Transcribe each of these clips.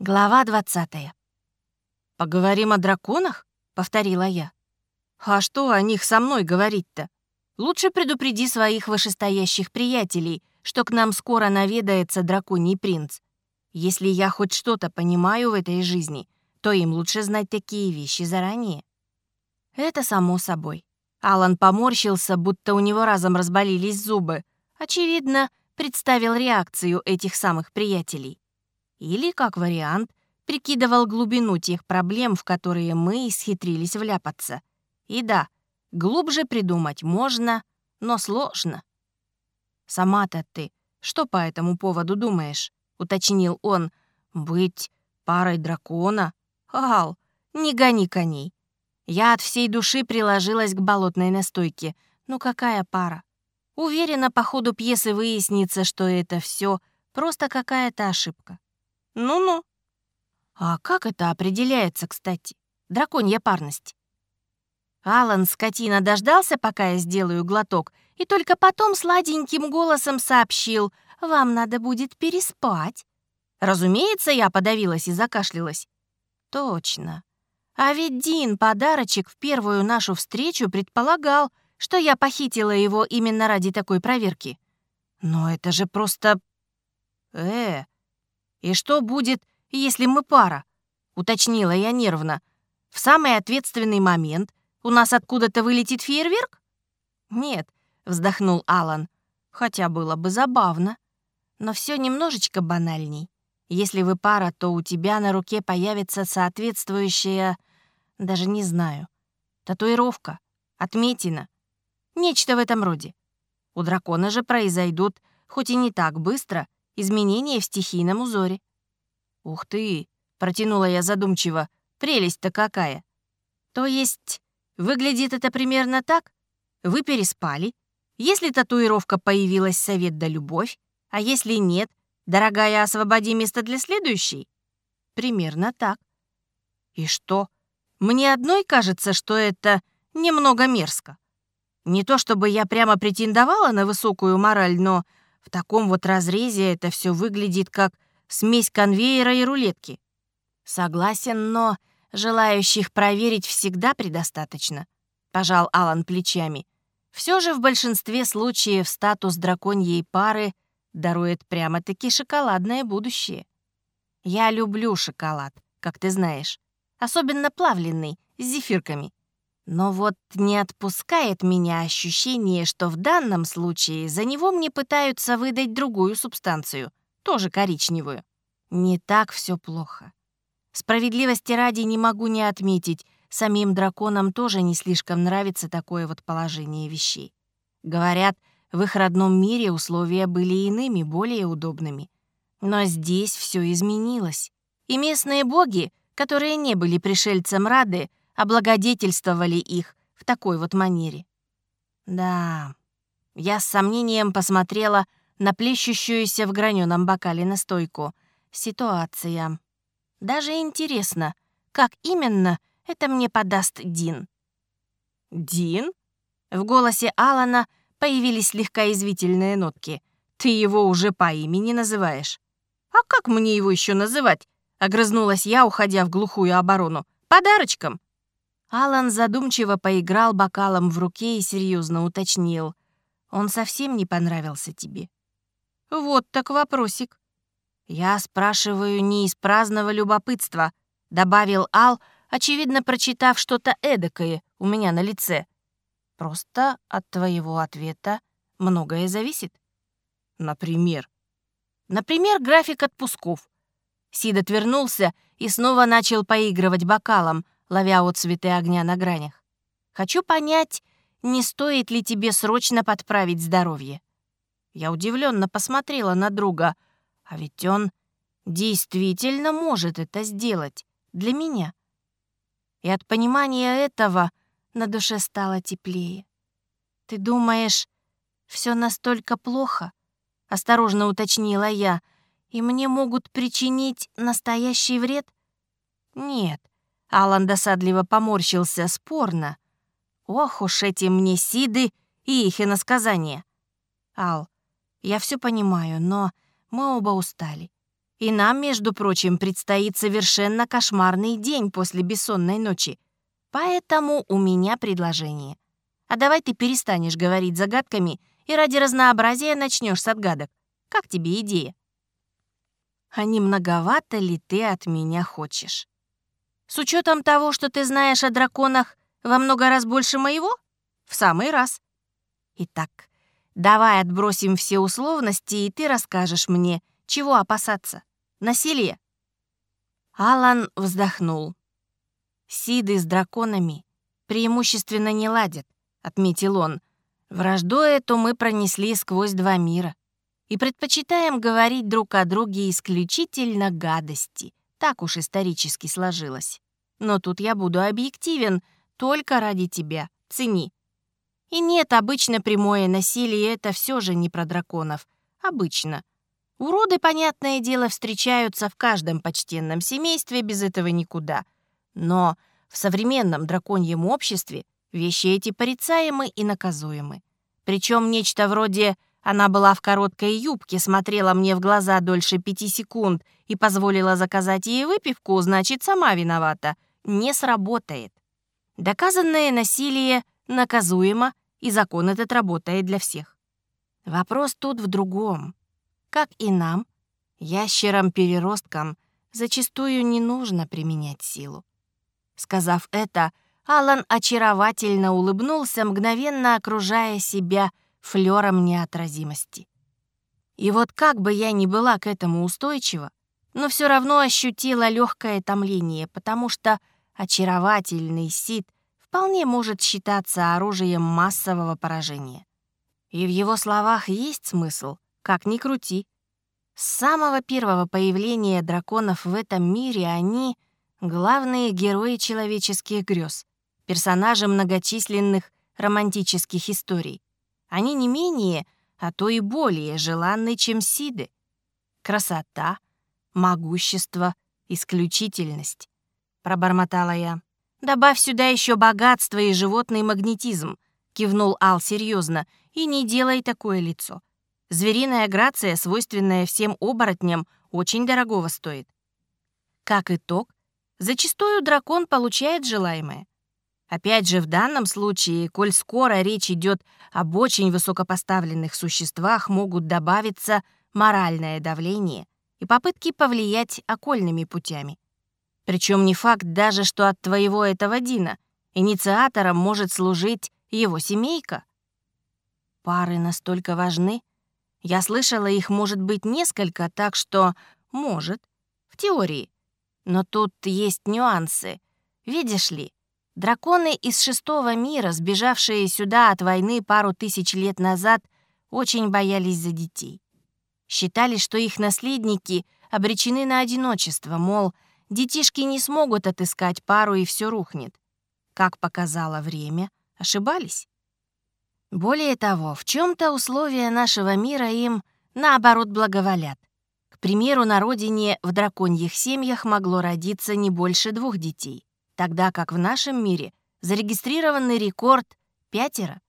Глава 20. «Поговорим о драконах?» — повторила я. «А что о них со мной говорить-то? Лучше предупреди своих вышестоящих приятелей, что к нам скоро наведается драконий принц. Если я хоть что-то понимаю в этой жизни, то им лучше знать такие вещи заранее». Это само собой. Алан поморщился, будто у него разом разболелись зубы. Очевидно, представил реакцию этих самых приятелей. Или, как вариант, прикидывал глубину тех проблем, в которые мы исхитрились вляпаться. И да, глубже придумать можно, но сложно. «Сама-то ты что по этому поводу думаешь?» — уточнил он. «Быть парой дракона? Ал, не гони коней. Я от всей души приложилась к болотной настойке. Ну какая пара? Уверена, по ходу пьесы выяснится, что это все просто какая-то ошибка. Ну-ну. А как это определяется, кстати? Драконья парность. Алан скотина дождался, пока я сделаю глоток, и только потом сладеньким голосом сообщил, «Вам надо будет переспать». Разумеется, я подавилась и закашлялась. Точно. А ведь Дин подарочек в первую нашу встречу предполагал, что я похитила его именно ради такой проверки. Но это же просто... Э, «И что будет, если мы пара?» — уточнила я нервно. «В самый ответственный момент у нас откуда-то вылетит фейерверк?» «Нет», — вздохнул Алан, — «хотя было бы забавно. Но все немножечко банальней. Если вы пара, то у тебя на руке появится соответствующая... даже не знаю. Татуировка, отметина. Нечто в этом роде. У дракона же произойдут, хоть и не так быстро, изменения в стихийном узоре. «Ух ты!» — протянула я задумчиво. «Прелесть-то какая!» «То есть, выглядит это примерно так? Вы переспали. Если татуировка появилась, совет да любовь, а если нет, дорогая, освободи место для следующей?» Примерно так. И что? Мне одной кажется, что это немного мерзко. Не то чтобы я прямо претендовала на высокую мораль, но в таком вот разрезе это все выглядит как смесь конвейера и рулетки. Согласен, но желающих проверить всегда предостаточно. Пожал Алан плечами. Все же в большинстве случаев статус драконьей пары дарует прямо-таки шоколадное будущее. Я люблю шоколад, как ты знаешь. Особенно плавленный, с зефирками. Но вот не отпускает меня ощущение, что в данном случае за него мне пытаются выдать другую субстанцию, тоже коричневую. Не так все плохо. Справедливости ради не могу не отметить, самим драконам тоже не слишком нравится такое вот положение вещей. Говорят, в их родном мире условия были иными, более удобными. Но здесь все изменилось. И местные боги, которые не были пришельцам рады, облагодетельствовали их в такой вот манере. Да, я с сомнением посмотрела на плещущуюся в граненом бокале настойку. Ситуация. Даже интересно, как именно это мне подаст Дин. «Дин?» В голосе Алана появились слегка извительные нотки. «Ты его уже по имени называешь?» «А как мне его еще называть?» — огрызнулась я, уходя в глухую оборону. «Подарочком?» Алан задумчиво поиграл бокалом в руке и серьезно уточнил. «Он совсем не понравился тебе?» «Вот так вопросик». «Я спрашиваю не из праздного любопытства», — добавил Ал, очевидно, прочитав что-то эдакое у меня на лице. «Просто от твоего ответа многое зависит». «Например?» «Например, график отпусков». Сид отвернулся и снова начал поигрывать бокалом — ловя отцветы огня на гранях. «Хочу понять, не стоит ли тебе срочно подправить здоровье?» Я удивленно посмотрела на друга, а ведь он действительно может это сделать для меня. И от понимания этого на душе стало теплее. «Ты думаешь, все настолько плохо?» — осторожно уточнила я. «И мне могут причинить настоящий вред?» «Нет, Алан досадливо поморщился спорно. Ох уж эти мне сиды и их иносказания. Ал, я все понимаю, но мы оба устали. И нам, между прочим, предстоит совершенно кошмарный день после бессонной ночи. Поэтому у меня предложение. А давай ты перестанешь говорить загадками и ради разнообразия начнешь с отгадок. Как тебе идея? А не многовато ли ты от меня хочешь? С учетом того, что ты знаешь о драконах во много раз больше моего? В самый раз. Итак, давай отбросим все условности, и ты расскажешь мне, чего опасаться. Насилие?» Алан вздохнул. «Сиды с драконами преимущественно не ладят», — отметил он. «Вражду эту мы пронесли сквозь два мира и предпочитаем говорить друг о друге исключительно гадости. Так уж исторически сложилось. Но тут я буду объективен только ради тебя. Цени. И нет, обычно прямое насилие — это все же не про драконов. Обычно. Уроды, понятное дело, встречаются в каждом почтенном семействе, без этого никуда. Но в современном драконьем обществе вещи эти порицаемы и наказуемы. Причем нечто вроде «она была в короткой юбке, смотрела мне в глаза дольше пяти секунд и позволила заказать ей выпивку, значит, сама виновата» не сработает. Доказанное насилие наказуемо, и закон этот работает для всех. Вопрос тут в другом. Как и нам, ящерам-переросткам, зачастую не нужно применять силу. Сказав это, Алан очаровательно улыбнулся, мгновенно окружая себя флером неотразимости. И вот как бы я ни была к этому устойчива, но все равно ощутила легкое томление, потому что очаровательный Сид вполне может считаться оружием массового поражения. И в его словах есть смысл — как ни крути. С самого первого появления драконов в этом мире они — главные герои человеческих грез, персонажи многочисленных романтических историй. Они не менее, а то и более желанны, чем Сиды. Красота, могущество, исключительность. Пробормотала я. «Добавь сюда еще богатство и животный магнетизм», — кивнул Ал серьезно, «и не делай такое лицо. Звериная грация, свойственная всем оборотням, очень дорогого стоит. Как итог, зачастую дракон получает желаемое. Опять же, в данном случае, коль скоро речь идет об очень высокопоставленных существах, могут добавиться моральное давление и попытки повлиять окольными путями. Причем не факт даже, что от твоего этого Дина инициатором может служить его семейка. Пары настолько важны, я слышала, их может быть несколько, так что может, в теории. Но тут есть нюансы. Видишь ли, драконы из шестого мира, сбежавшие сюда от войны пару тысяч лет назад, очень боялись за детей. Считали, что их наследники обречены на одиночество, мол, детишки не смогут отыскать пару и все рухнет. Как показало время, ошибались. Более того, в чем-то условия нашего мира им, наоборот, благоволят. К примеру, на родине в драконьих семьях могло родиться не больше двух детей, тогда как в нашем мире зарегистрированный рекорд — пятеро.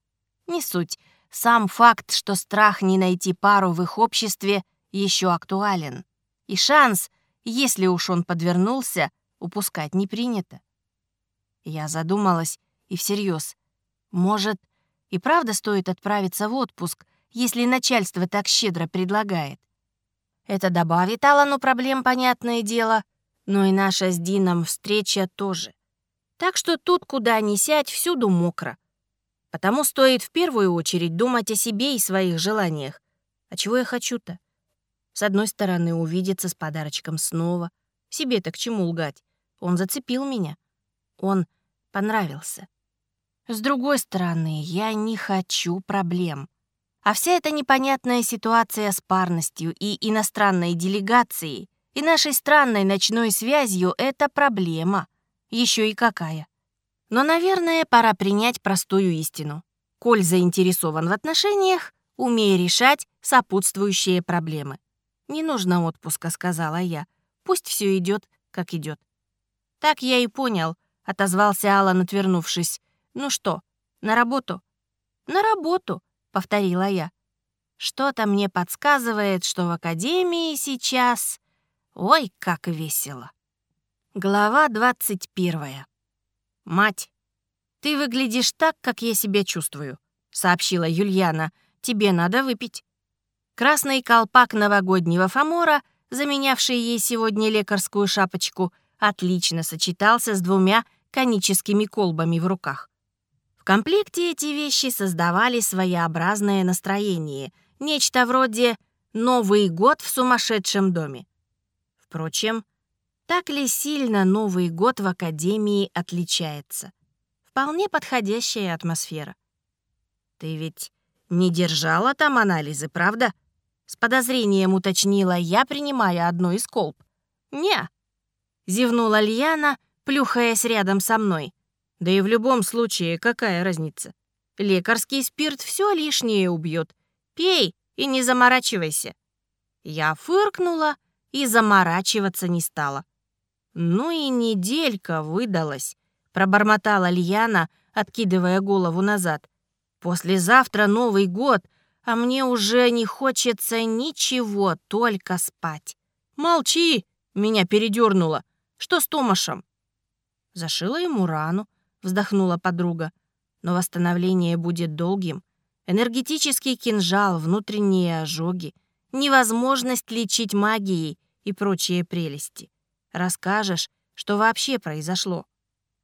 Не суть. Сам факт, что страх не найти пару в их обществе, еще актуален. И шанс, если уж он подвернулся, упускать не принято. Я задумалась и всерьез. Может, и правда стоит отправиться в отпуск, если начальство так щедро предлагает. Это добавит Алану проблем, понятное дело, но и наша с Дином встреча тоже. Так что тут, куда ни сядь, всюду мокро. Потому стоит в первую очередь думать о себе и своих желаниях. А чего я хочу-то? С одной стороны, увидеться с подарочком снова. Себе-то к чему лгать? Он зацепил меня. Он понравился. С другой стороны, я не хочу проблем. А вся эта непонятная ситуация с парностью и иностранной делегацией и нашей странной ночной связью — это проблема. Еще и какая. Но, наверное, пора принять простую истину. Коль заинтересован в отношениях, умей решать сопутствующие проблемы. «Не нужно отпуска», — сказала я. «Пусть все идет, как идет». «Так я и понял», — отозвался Аллан, отвернувшись. «Ну что, на работу?» «На работу», — повторила я. «Что-то мне подсказывает, что в академии сейчас Ой, как весело. Глава 21. Мать, ты выглядишь так, как я себя чувствую, сообщила Юльяна. Тебе надо выпить. Красный колпак новогоднего фамора, заменявший ей сегодня лекарскую шапочку, отлично сочетался с двумя коническими колбами в руках. В комплекте эти вещи создавали своеобразное настроение, нечто вроде «Новый год в сумасшедшем доме». Впрочем, так ли сильно Новый год в Академии отличается? Вполне подходящая атмосфера. «Ты ведь не держала там анализы, правда?» С подозрением уточнила я, принимая одну из колб. «Не», — зевнула Льяна, плюхаясь рядом со мной. «Да и в любом случае, какая разница? Лекарский спирт все лишнее убьет. Пей и не заморачивайся». Я фыркнула, — и заморачиваться не стала. «Ну и неделька выдалась», — пробормотала Льяна, откидывая голову назад. «Послезавтра Новый год, а мне уже не хочется ничего, только спать». «Молчи!» — меня передернуло. «Что с Томашем?» Зашила ему рану, вздохнула подруга. Но восстановление будет долгим. Энергетический кинжал, внутренние ожоги — невозможность лечить магией и прочие прелести. Расскажешь, что вообще произошло.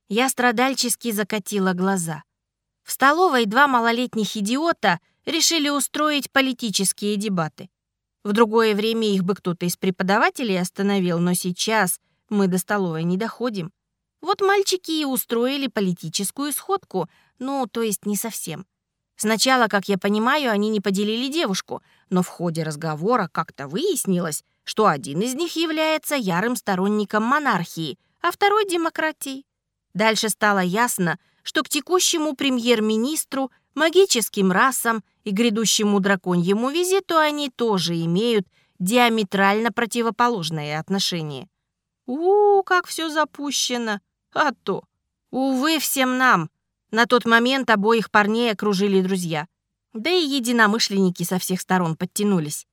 Я страдальчески закатила глаза. В столовой два малолетних идиота решили устроить политические дебаты. В другое время их бы кто-то из преподавателей остановил, но сейчас мы до столовой не доходим. Вот мальчики и устроили политическую сходку, ну, то есть не совсем. Сначала, как я понимаю, они не поделили девушку, но в ходе разговора как-то выяснилось, что один из них является ярым сторонником монархии, а второй — демократии. Дальше стало ясно, что к текущему премьер-министру, магическим расам и грядущему драконьему визиту они тоже имеют диаметрально противоположное отношение. У, как все запущено! А то! Увы, всем нам! На тот момент обоих парней окружили друзья. Да и единомышленники со всех сторон подтянулись.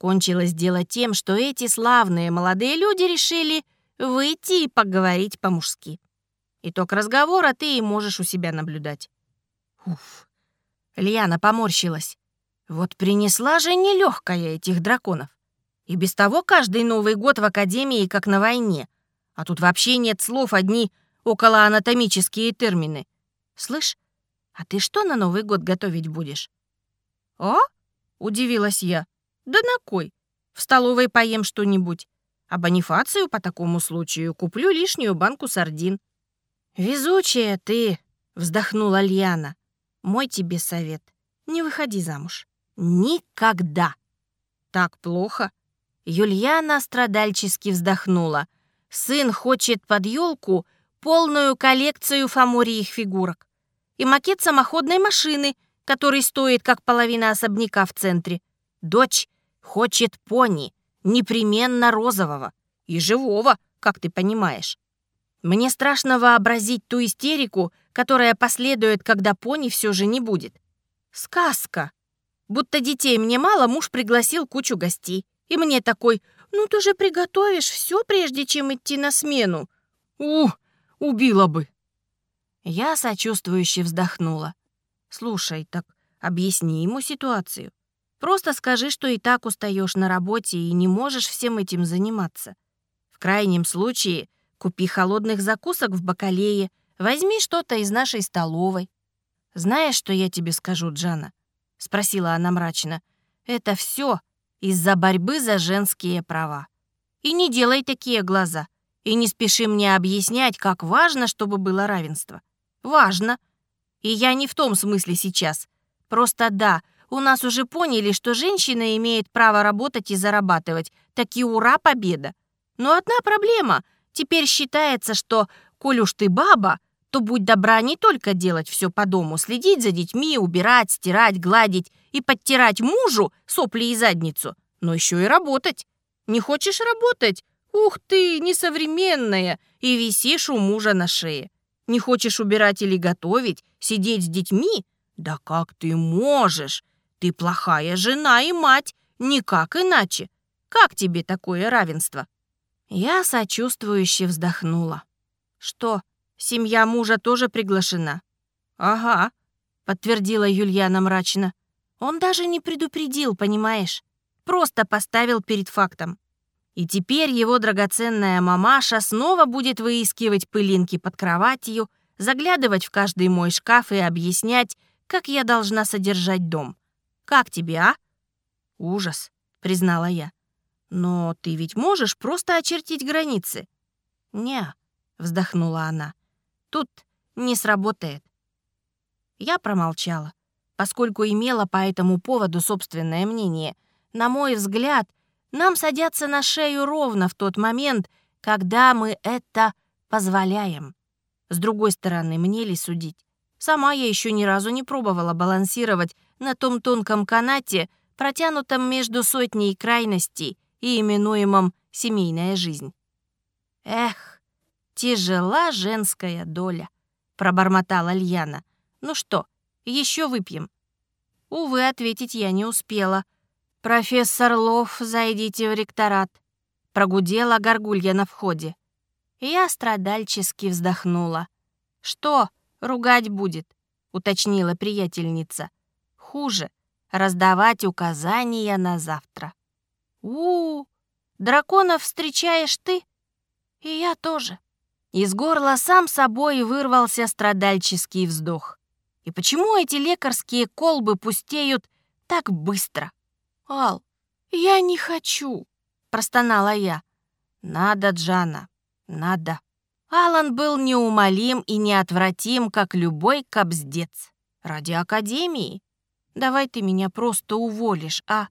Кончилось дело тем, что эти славные молодые люди решили выйти и поговорить по-мужски. Итог разговора ты и можешь у себя наблюдать. Уф. Льяна поморщилась. Вот принесла же нелегкая этих драконов. И без того каждый Новый год в Академии как на войне. А тут вообще нет слов, одни околоанатомические термины. Слышь, а ты что на Новый год готовить будешь?» «А?» — удивилась я. «Да на кой? В столовой поем что-нибудь. А Бонифацию по такому случаю куплю лишнюю банку сардин». «Везучая ты!» — вздохнула Льяна. «Мой тебе совет. Не выходи замуж. Никогда!» «Так плохо?» Юльяна страдальчески вздохнула. «Сын хочет под елку полную коллекцию фаморьих фигурок и макет самоходной машины, который стоит как половина особняка в центре. Дочь хочет пони, непременно розового и живого, как ты понимаешь. Мне страшно вообразить ту истерику, которая последует, когда пони все же не будет. Сказка. Будто детей мне мало, муж пригласил кучу гостей. И мне такой, ну ты же приготовишь все, прежде чем идти на смену. Ух, убила бы. Я сочувствующе вздохнула. «Слушай, так объясни ему ситуацию. Просто скажи, что и так устаешь на работе и не можешь всем этим заниматься. В крайнем случае купи холодных закусок в бакалее, возьми что-то из нашей столовой. Знаешь, что я тебе скажу, Джана?» — спросила она мрачно. «Это все из-за борьбы за женские права. И не делай такие глаза, и не спеши мне объяснять, как важно, чтобы было равенство. Важно. И я не в том смысле сейчас. Просто да, у нас уже поняли, что женщина имеет право работать и зарабатывать. Таки ура, победа. Но одна проблема. Теперь считается, что, коль уж ты баба, то будь добра не только делать все по дому, следить за детьми, убирать, стирать, гладить и подтирать мужу сопли и задницу, но еще и работать. Не хочешь работать? Ух ты, несовременная, и висишь у мужа на шее. Не хочешь убирать или готовить, сидеть с детьми? Да как ты можешь? Ты плохая жена и мать, никак иначе. Как тебе такое равенство? Я сочувствующе вздохнула. Что, семья мужа тоже приглашена? Ага, подтвердила Юльяна мрачно. Он даже не предупредил, понимаешь? Просто поставил перед фактом. И теперь его драгоценная мамаша снова будет выискивать пылинки под кроватью, заглядывать в каждый мой шкаф и объяснять, как я должна содержать дом. Как тебе, а? Ужас, признала я. Но ты ведь можешь просто очертить границы. Не, вздохнула она. Тут не сработает. Я промолчала, поскольку имела по этому поводу собственное мнение. На мой взгляд, нам садятся на шею ровно в тот момент, когда мы это позволяем. С другой стороны, мне ли судить? Сама я еще ни разу не пробовала балансировать на том тонком канате, протянутом между сотней крайностей и именуемом «семейная жизнь». «Эх, тяжела женская доля», — пробормотала Льяна. «Ну что, еще выпьем?» Увы, ответить я не успела — «Профессор Лов, зайдите в ректорат», — прогудела горгулья на входе. Я страдальчески вздохнула. «Что, ругать будет?» — уточнила приятельница. «Хуже — раздавать указания на завтра». «У, -у драконов встречаешь ты?» «И я тоже». Из горла сам собой вырвался страдальческий вздох. И почему эти лекарские колбы пустеют так быстро? «Ал, я не хочу», — простонала я. «Надо, Джана, надо». Алан был неумолим и неотвратим, как любой кобздец. Ради Академии. Давай ты меня просто уволишь, а?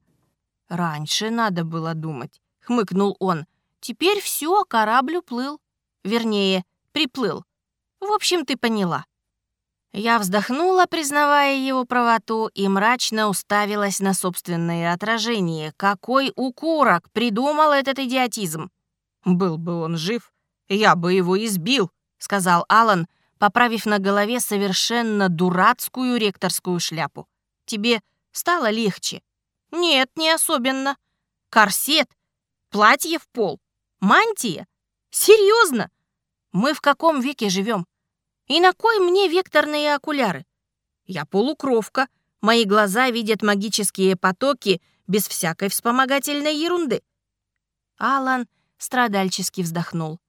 Раньше надо было думать, хмыкнул он. Теперь все, корабль уплыл. Вернее, приплыл. В общем, ты поняла. Я вздохнула, признавая его правоту, и мрачно уставилась на собственное отражение. Какой укурок придумал этот идиотизм? Был бы он жив, я бы его избил, сказал Алан, поправив на голове совершенно дурацкую ректорскую шляпу. Тебе стало легче? Нет, не особенно. Корсет, платье в пол, мантия? Серьезно? Мы в каком веке живем? И на кой мне векторные окуляры? Я полукровка, мои глаза видят магические потоки без всякой вспомогательной ерунды. Алан страдальчески вздохнул.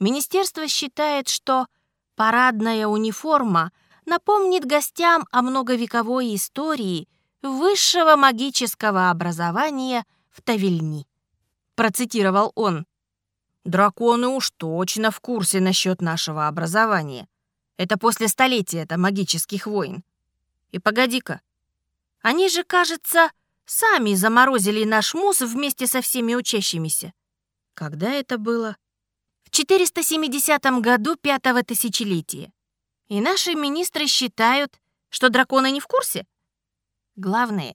Министерство считает, что парадная униформа напомнит гостям о многовековой истории высшего магического образования в Тавильни. Процитировал он. «Драконы уж точно в курсе насчет нашего образования. Это после столетия-то магических войн. И погоди-ка, они же, кажется, сами заморозили наш МУС вместе со всеми учащимися. Когда это было? В 470 году пятого тысячелетия. И наши министры считают, что драконы не в курсе? Главное,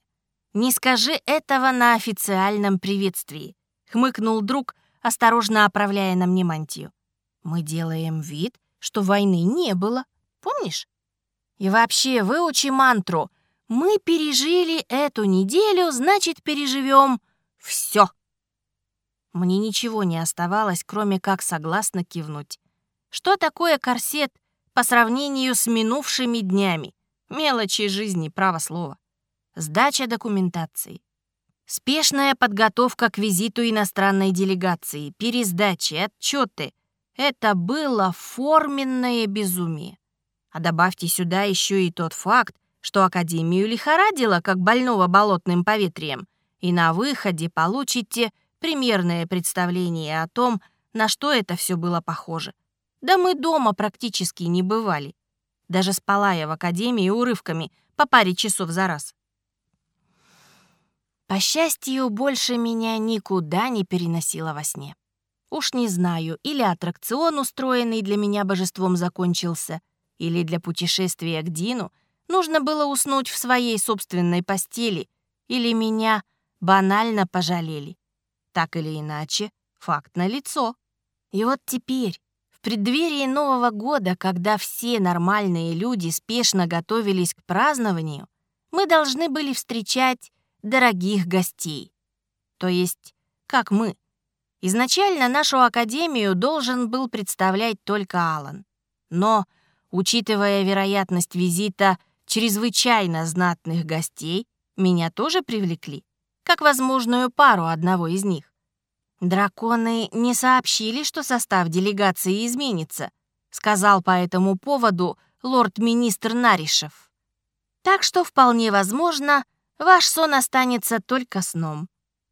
не скажи этого на официальном приветствии, хмыкнул друг, осторожно оправляя на мне мантию. Мы делаем вид, что войны не было. Помнишь? И вообще, выучи мантру. Мы пережили эту неделю, значит, переживем все. Мне ничего не оставалось, кроме как согласно кивнуть. Что такое корсет по сравнению с минувшими днями? Мелочи жизни, право слова. Сдача документации. Спешная подготовка к визиту иностранной делегации, пересдачи, отчеты, это было форменное безумие. А добавьте сюда еще и тот факт, что Академию лихорадило, как больного болотным поветрием, и на выходе получите примерное представление о том, на что это все было похоже. Да мы дома практически не бывали. Даже спала я в Академии урывками по паре часов за раз. По счастью, больше меня никуда не переносило во сне. Уж не знаю, или аттракцион, устроенный для меня божеством, закончился, или для путешествия к Дину нужно было уснуть в своей собственной постели, или меня банально пожалели. Так или иначе, факт налицо. И вот теперь, в преддверии Нового года, когда все нормальные люди спешно готовились к празднованию, мы должны были встречать дорогих гостей. То есть, как мы, Изначально нашу академию должен был представлять только Алан. Но, учитывая вероятность визита чрезвычайно знатных гостей, меня тоже привлекли, как возможную пару одного из них. Драконы не сообщили, что состав делегации изменится, сказал по этому поводу лорд-министр Наришев. Так что вполне возможно, ваш сон останется только сном.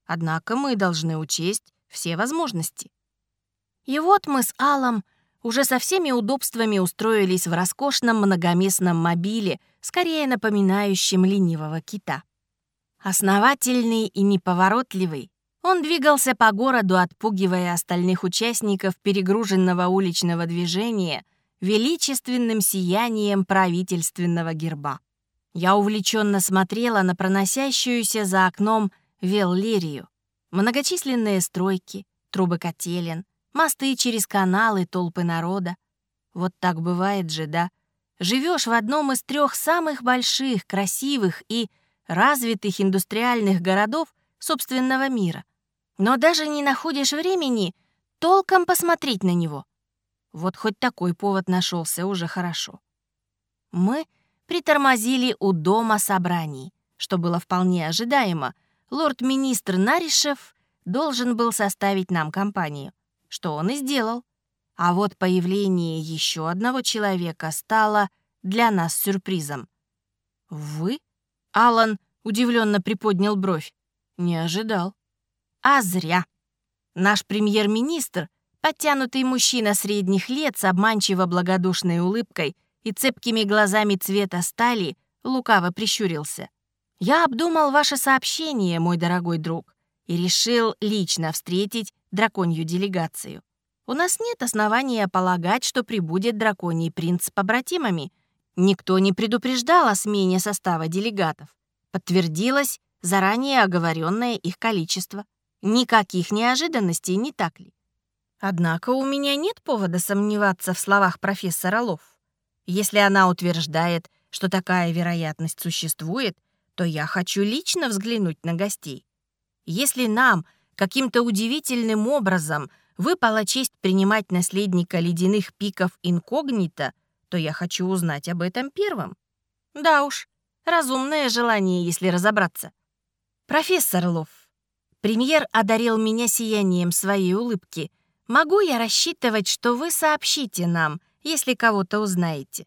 Однако мы должны учесть все возможности. И вот мы с Алом уже со всеми удобствами устроились в роскошном многоместном мобиле, скорее напоминающем ленивого кита. Основательный и неповоротливый, он двигался по городу, отпугивая остальных участников перегруженного уличного движения величественным сиянием правительственного герба. Я увлеченно смотрела на проносящуюся за окном Веллирию. Многочисленные стройки, трубы котелен, мосты через каналы, толпы народа. Вот так бывает же, да? Живешь в одном из трех самых больших, красивых и развитых индустриальных городов собственного мира, но даже не находишь времени толком посмотреть на него. Вот хоть такой повод нашелся уже хорошо. Мы притормозили у дома собраний, что было вполне ожидаемо. Лорд-министр Наришев должен был составить нам компанию, что он и сделал. А вот появление еще одного человека стало для нас сюрпризом. «Вы?» — Алан удивленно приподнял бровь. «Не ожидал». «А зря». Наш премьер-министр, подтянутый мужчина средних лет с обманчиво благодушной улыбкой и цепкими глазами цвета стали, лукаво прищурился. «Я обдумал ваше сообщение, мой дорогой друг, и решил лично встретить драконью делегацию. У нас нет основания полагать, что прибудет драконий принц с побратимами. Никто не предупреждал о смене состава делегатов. Подтвердилось заранее оговоренное их количество. Никаких неожиданностей, не так ли? Однако у меня нет повода сомневаться в словах профессора Лов. Если она утверждает, что такая вероятность существует, то я хочу лично взглянуть на гостей. Если нам каким-то удивительным образом выпала честь принимать наследника ледяных пиков инкогнито, то я хочу узнать об этом первым. Да уж, разумное желание, если разобраться. Профессор Лов, премьер одарил меня сиянием своей улыбки. Могу я рассчитывать, что вы сообщите нам, если кого-то узнаете?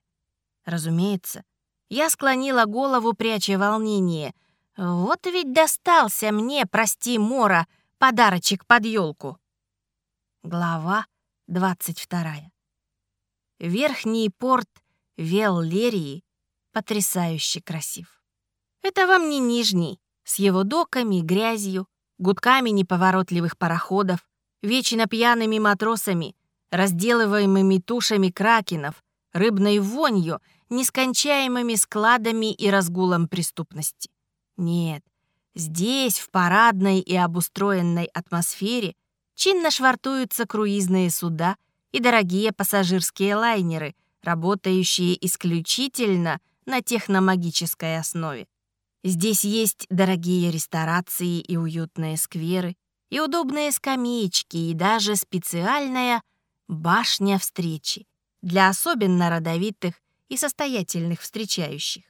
Разумеется. Я склонила голову, пряча волнение. Вот ведь достался мне, прости, Мора, подарочек под елку. Глава 22. Верхний порт Веллерии потрясающе красив. Это вам не нижний, с его доками, грязью, гудками неповоротливых пароходов, вечно пьяными матросами, разделываемыми тушами кракенов, рыбной вонью, нескончаемыми складами и разгулом преступности. Нет, здесь, в парадной и обустроенной атмосфере, чинно швартуются круизные суда и дорогие пассажирские лайнеры, работающие исключительно на техномагической основе. Здесь есть дорогие ресторации и уютные скверы, и удобные скамеечки, и даже специальная башня встречи для особенно родовитых и состоятельных встречающих.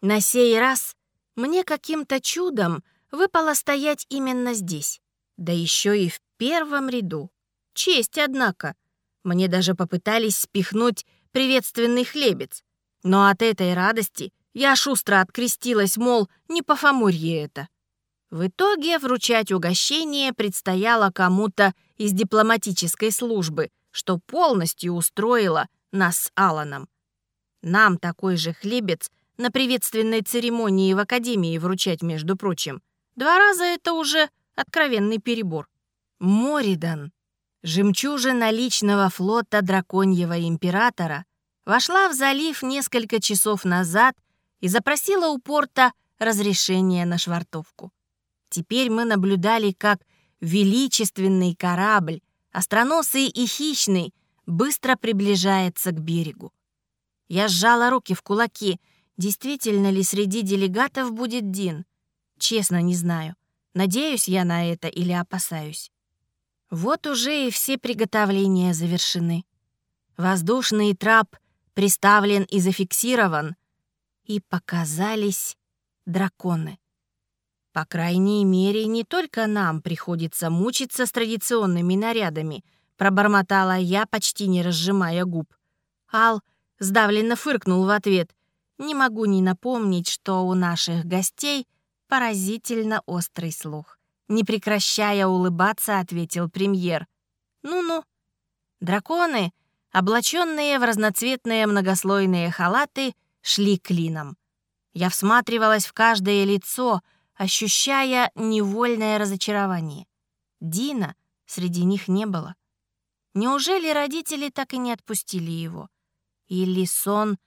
На сей раз мне каким-то чудом выпало стоять именно здесь, да еще и в первом ряду. Честь, однако. Мне даже попытались спихнуть приветственный хлебец, но от этой радости я шустро открестилась, мол, не по фамурье это. В итоге вручать угощение предстояло кому-то из дипломатической службы, что полностью устроило нас с Аланом. Нам такой же хлебец на приветственной церемонии в Академии вручать, между прочим. Два раза это уже откровенный перебор. Моридан, жемчужина личного флота драконьего императора, вошла в залив несколько часов назад и запросила у порта разрешение на швартовку. Теперь мы наблюдали, как величественный корабль, остроносый и хищный, быстро приближается к берегу. Я сжала руки в кулаки — Действительно ли среди делегатов будет Дин? Честно, не знаю. Надеюсь я на это или опасаюсь. Вот уже и все приготовления завершены. Воздушный трап приставлен и зафиксирован, и показались драконы. По крайней мере, не только нам приходится мучиться с традиционными нарядами, пробормотала я, почти не разжимая губ. Ал сдавленно фыркнул в ответ. Не могу не напомнить, что у наших гостей поразительно острый слух. Не прекращая улыбаться, ответил премьер. «Ну-ну». Драконы, облаченные в разноцветные многослойные халаты, шли клином. Я всматривалась в каждое лицо, ощущая невольное разочарование. Дина среди них не было. Неужели родители так и не отпустили его? Или сон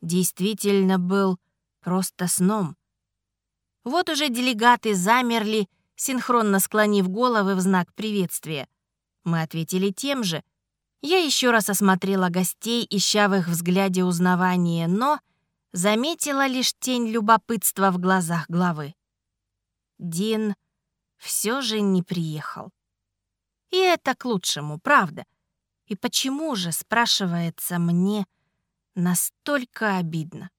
действительно был просто сном? Вот уже делегаты замерли, синхронно склонив головы в знак приветствия. Мы ответили тем же. Я еще раз осмотрела гостей, ища в их взгляде узнавания, но заметила лишь тень любопытства в глазах главы. Дин все же не приехал. И это к лучшему, правда. И почему же, спрашивается мне, настолько обидно?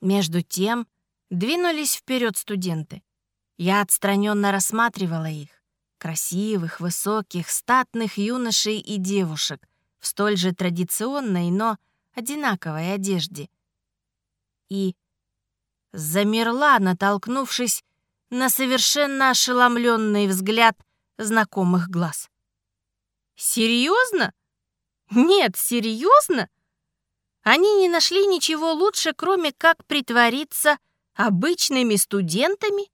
Между тем двинулись вперед студенты. Я отстраненно рассматривала их, красивых, высоких, статных юношей и девушек в столь же традиционной, но одинаковой одежде. И замерла, натолкнувшись на совершенно ошеломленный взгляд знакомых глаз. «Серьезно? Нет, серьезно?» Они не нашли ничего лучше, кроме как притвориться обычными студентами?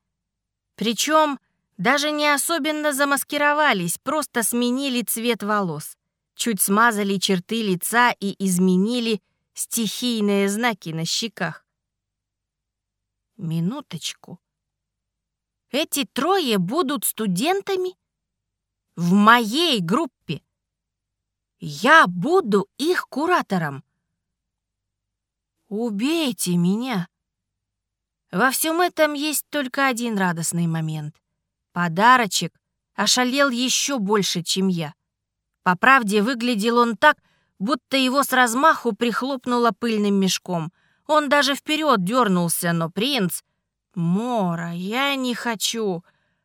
Причем даже не особенно замаскировались, просто сменили цвет волос, чуть смазали черты лица и изменили стихийные знаки на щеках. Минуточку. Эти трое будут студентами? В моей группе. Я буду их куратором. Убейте меня. Во всем этом есть только один радостный момент. Подарочек ошалел еще больше, чем я. По правде, выглядел он так, будто его с размаху прихлопнуло пыльным мешком. Он даже вперед дернулся, но принц... «Мора, я не хочу!»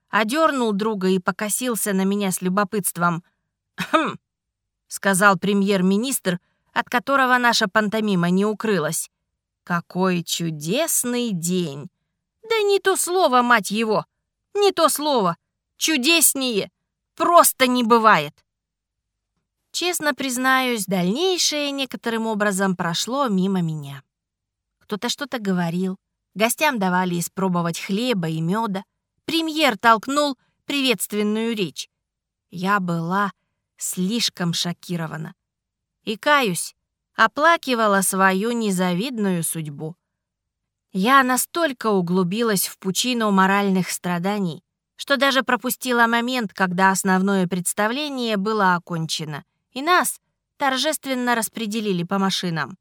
Одернул друга и покосился на меня с любопытством. «Хм!» — сказал премьер-министр, от которого наша пантомима не укрылась. Какой чудесный день! Да не то слово, мать его! Не то слово! Чудеснее! Просто не бывает! Честно признаюсь, дальнейшее некоторым образом прошло мимо меня. Кто-то что-то говорил, гостям давали испробовать хлеба и меда, премьер толкнул приветственную речь. Я была слишком шокирована. И, каюсь, оплакивала свою незавидную судьбу. Я настолько углубилась в пучину моральных страданий, что даже пропустила момент, когда основное представление было окончено, и нас торжественно распределили по машинам.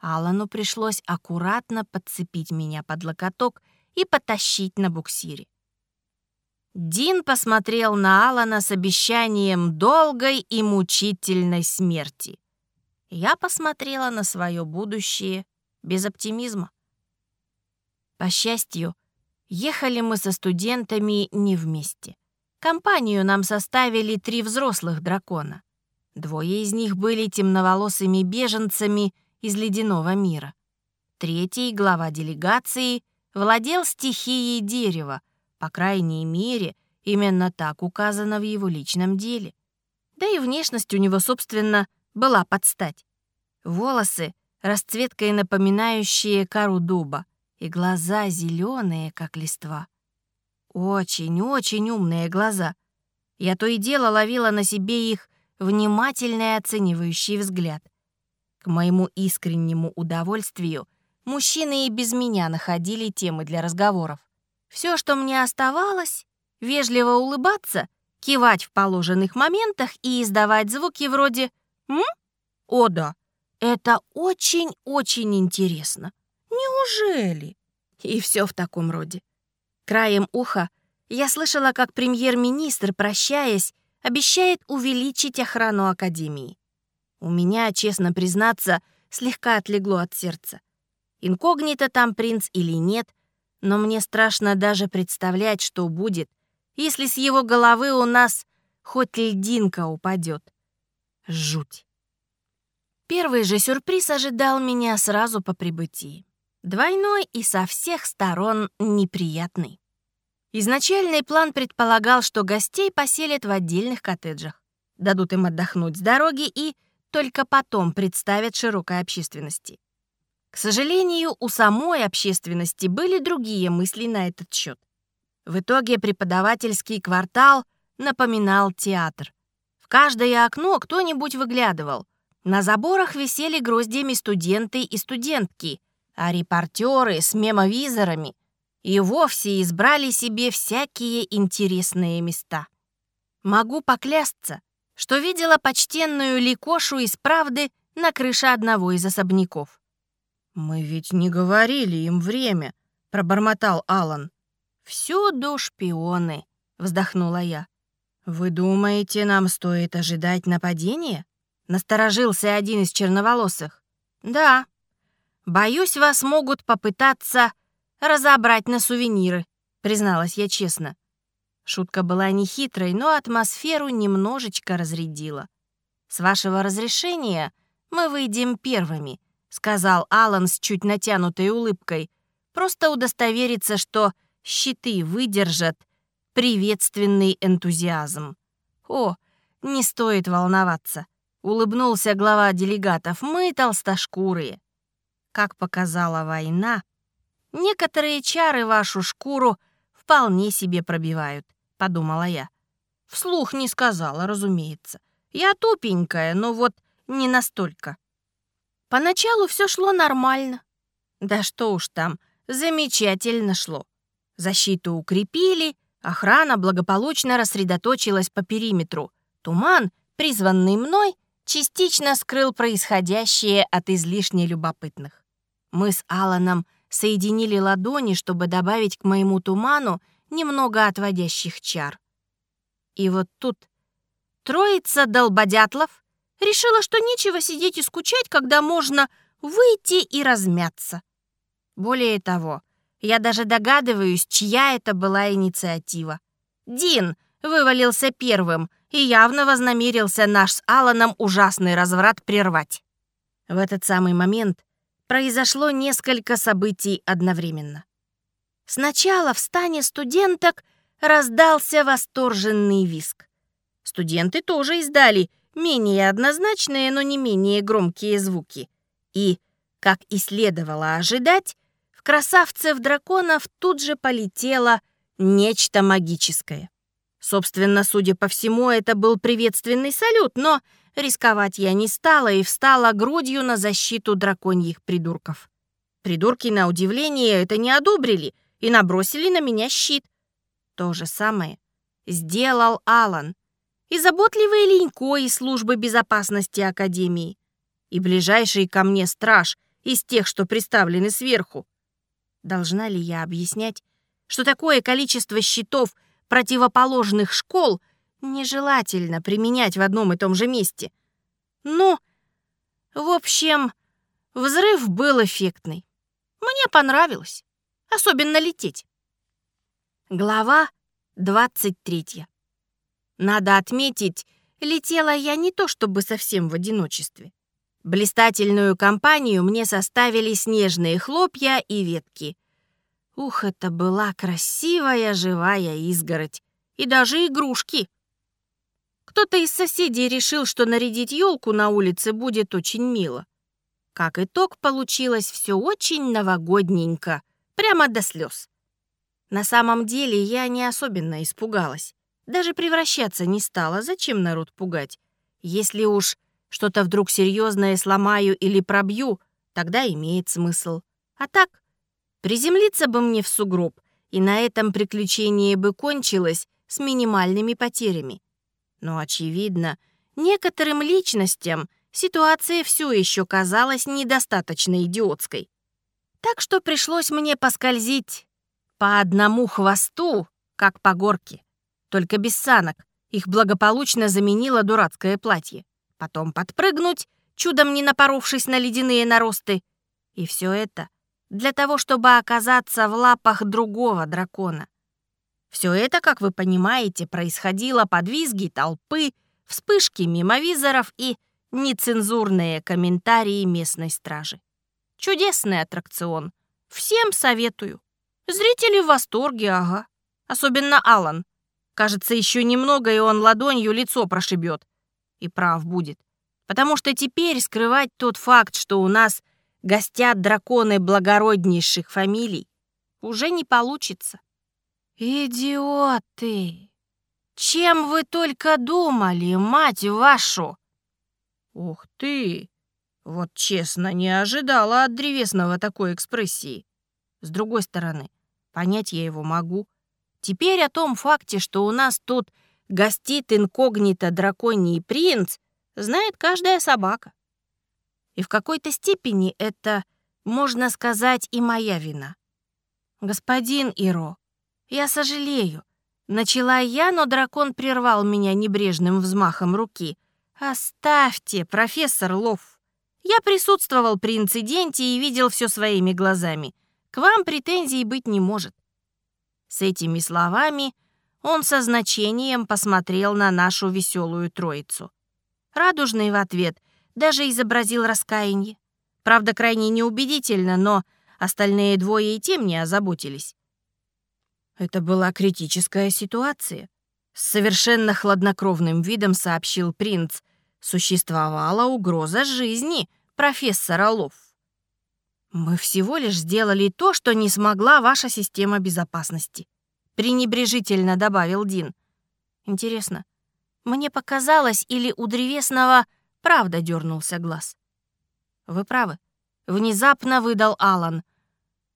Алану пришлось аккуратно подцепить меня под локоток и потащить на буксире. Дин посмотрел на Алана с обещанием долгой и мучительной смерти. Я посмотрела на свое будущее без оптимизма. По счастью, ехали мы со студентами не вместе. Компанию нам составили три взрослых дракона. Двое из них были темноволосыми беженцами из ледяного мира. Третий, глава делегации, владел стихией дерева, по крайней мере, именно так указано в его личном деле. Да и внешность у него, собственно, была под стать. Волосы, расцветкой напоминающие кору дуба, и глаза зеленые, как листва. Очень-очень умные глаза. Я то и дело ловила на себе их внимательный оценивающий взгляд. Моему искреннему удовольствию мужчины и без меня находили темы для разговоров. Все, что мне оставалось, вежливо улыбаться, кивать в положенных моментах и издавать звуки вроде «М? О да, это очень-очень интересно. Неужели? И все в таком роде. Краем уха я слышала, как премьер-министр, прощаясь, обещает увеличить охрану Академии. У меня, честно признаться, слегка отлегло от сердца. Инкогнито там принц или нет, но мне страшно даже представлять, что будет, если с его головы у нас хоть льдинка упадет. Жуть. Первый же сюрприз ожидал меня сразу по прибытии. Двойной и со всех сторон неприятный. Изначальный план предполагал, что гостей поселят в отдельных коттеджах, дадут им отдохнуть с дороги и только потом представят широкой общественности. К сожалению, у самой общественности были другие мысли на этот счет. В итоге преподавательский квартал напоминал театр. В каждое окно кто-нибудь выглядывал. На заборах висели гроздьями студенты и студентки, а репортеры с мемовизорами и вовсе избрали себе всякие интересные места. Могу поклясться, что видела почтенную Ликошу из «Правды» на крыше одного из особняков. «Мы ведь не говорили им время», — пробормотал Алан. «Всюду шпионы», — вздохнула я. «Вы думаете, нам стоит ожидать нападения?» — насторожился один из черноволосых. «Да. Боюсь, вас могут попытаться разобрать на сувениры», — призналась я честно. Шутка была нехитрой, но атмосферу немножечко разрядила. «С вашего разрешения мы выйдем первыми», — сказал Алан с чуть натянутой улыбкой. «Просто удостовериться, что щиты выдержат приветственный энтузиазм». «О, не стоит волноваться», — улыбнулся глава делегатов. «Мы толстошкурые». Как показала война, некоторые чары вашу шкуру вполне себе пробивают, подумала я. Вслух не сказала, разумеется. Я тупенькая, но вот не настолько. Поначалу все шло нормально. Да что уж там, замечательно шло. Защиту укрепили, охрана благополучно рассредоточилась по периметру. Туман, призванный мной, частично скрыл происходящее от излишне любопытных. Мы с Аланом соединили ладони, чтобы добавить к моему туману немного отводящих чар. И вот тут троица долбодятлов Решила, что нечего сидеть и скучать, когда можно выйти и размяться. Более того, я даже догадываюсь, чья это была инициатива. Дин вывалился первым и явно вознамерился наш с Аланом ужасный разврат прервать. В этот самый момент произошло несколько событий одновременно. Сначала в стане студенток раздался восторженный виск. Студенты тоже издали менее однозначные, но не менее громкие звуки. И, как и следовало ожидать, в красавцев-драконов тут же полетело нечто магическое. Собственно, судя по всему, это был приветственный салют, но рисковать я не стала и встала грудью на защиту драконьих придурков. Придурки, на удивление, это не одобрили и набросили на меня щит. То же самое сделал Алан и заботливый Ленько из службы безопасности Академии, и ближайший ко мне страж из тех, что представлены сверху. Должна ли я объяснять, что такое количество щитов противоположных школ нежелательно применять в одном и том же месте? Ну, в общем, взрыв был эффектный. Мне понравилось, особенно лететь. Глава двадцать третья. Надо отметить, летела я не то чтобы совсем в одиночестве. Блистательную компанию мне составили снежные хлопья и ветки. Ух, это была красивая живая изгородь. И даже игрушки. Кто-то из соседей решил, что нарядить елку на улице будет очень мило. Как итог, получилось все очень новогодненько, прямо до слез. На самом деле я не особенно испугалась. Даже превращаться не стала, зачем народ пугать? Если уж что-то вдруг серьезное сломаю или пробью, тогда имеет смысл. А так, приземлиться бы мне в сугроб, и на этом приключение бы кончилось с минимальными потерями. Но, очевидно, некоторым личностям ситуация все еще казалась недостаточно идиотской. Так что пришлось мне поскользить по одному хвосту, как по горке только без санок, Их благополучно заменило дурацкое платье. Потом подпрыгнуть, чудом не напоровшись на ледяные наросты. И все это для того, чтобы оказаться в лапах другого дракона. Все это, как вы понимаете, происходило под визги толпы, вспышки мимовизоров и нецензурные комментарии местной стражи. Чудесный аттракцион. Всем советую. Зрители в восторге, ага. Особенно Алан. Кажется, еще немного, и он ладонью лицо прошибет. И прав будет. Потому что теперь скрывать тот факт, что у нас гостят драконы благороднейших фамилий, уже не получится. «Идиоты! Чем вы только думали, мать вашу?» «Ух ты! Вот честно, не ожидала от древесного такой экспрессии. С другой стороны, понять я его могу. Теперь о том факте, что у нас тут гостит инкогнито драконий принц, знает каждая собака. И в какой-то степени это, можно сказать, и моя вина. Господин Иро, я сожалею. Начала я, но дракон прервал меня небрежным взмахом руки. «Оставьте, профессор Лов. Я присутствовал при инциденте и видел все своими глазами. К вам претензий быть не может». С этими словами он со значением посмотрел на нашу веселую троицу. Радужный в ответ даже изобразил раскаяние. Правда, крайне неубедительно, но остальные двое и тем не озаботились. Это была критическая ситуация. С совершенно хладнокровным видом сообщил принц. Существовала угроза жизни профессора Лов. «Мы всего лишь сделали то, что не смогла ваша система безопасности», пренебрежительно добавил Дин. «Интересно, мне показалось, или у древесного правда дернулся глаз?» «Вы правы», — внезапно выдал Алан.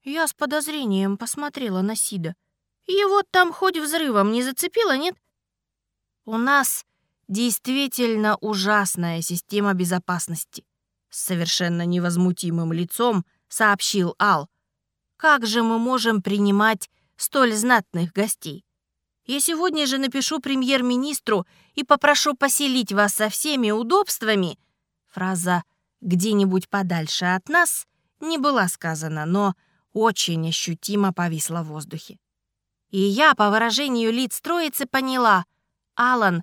Я с подозрением посмотрела на Сида. «Его там хоть взрывом не зацепило, нет?» «У нас действительно ужасная система безопасности», — с совершенно невозмутимым лицом сообщил Ал. «Как же мы можем принимать столь знатных гостей? Я сегодня же напишу премьер-министру и попрошу поселить вас со всеми удобствами». Фраза «где-нибудь подальше от нас» не была сказана, но очень ощутимо повисла в воздухе. И я, по выражению лиц троицы, поняла, Алан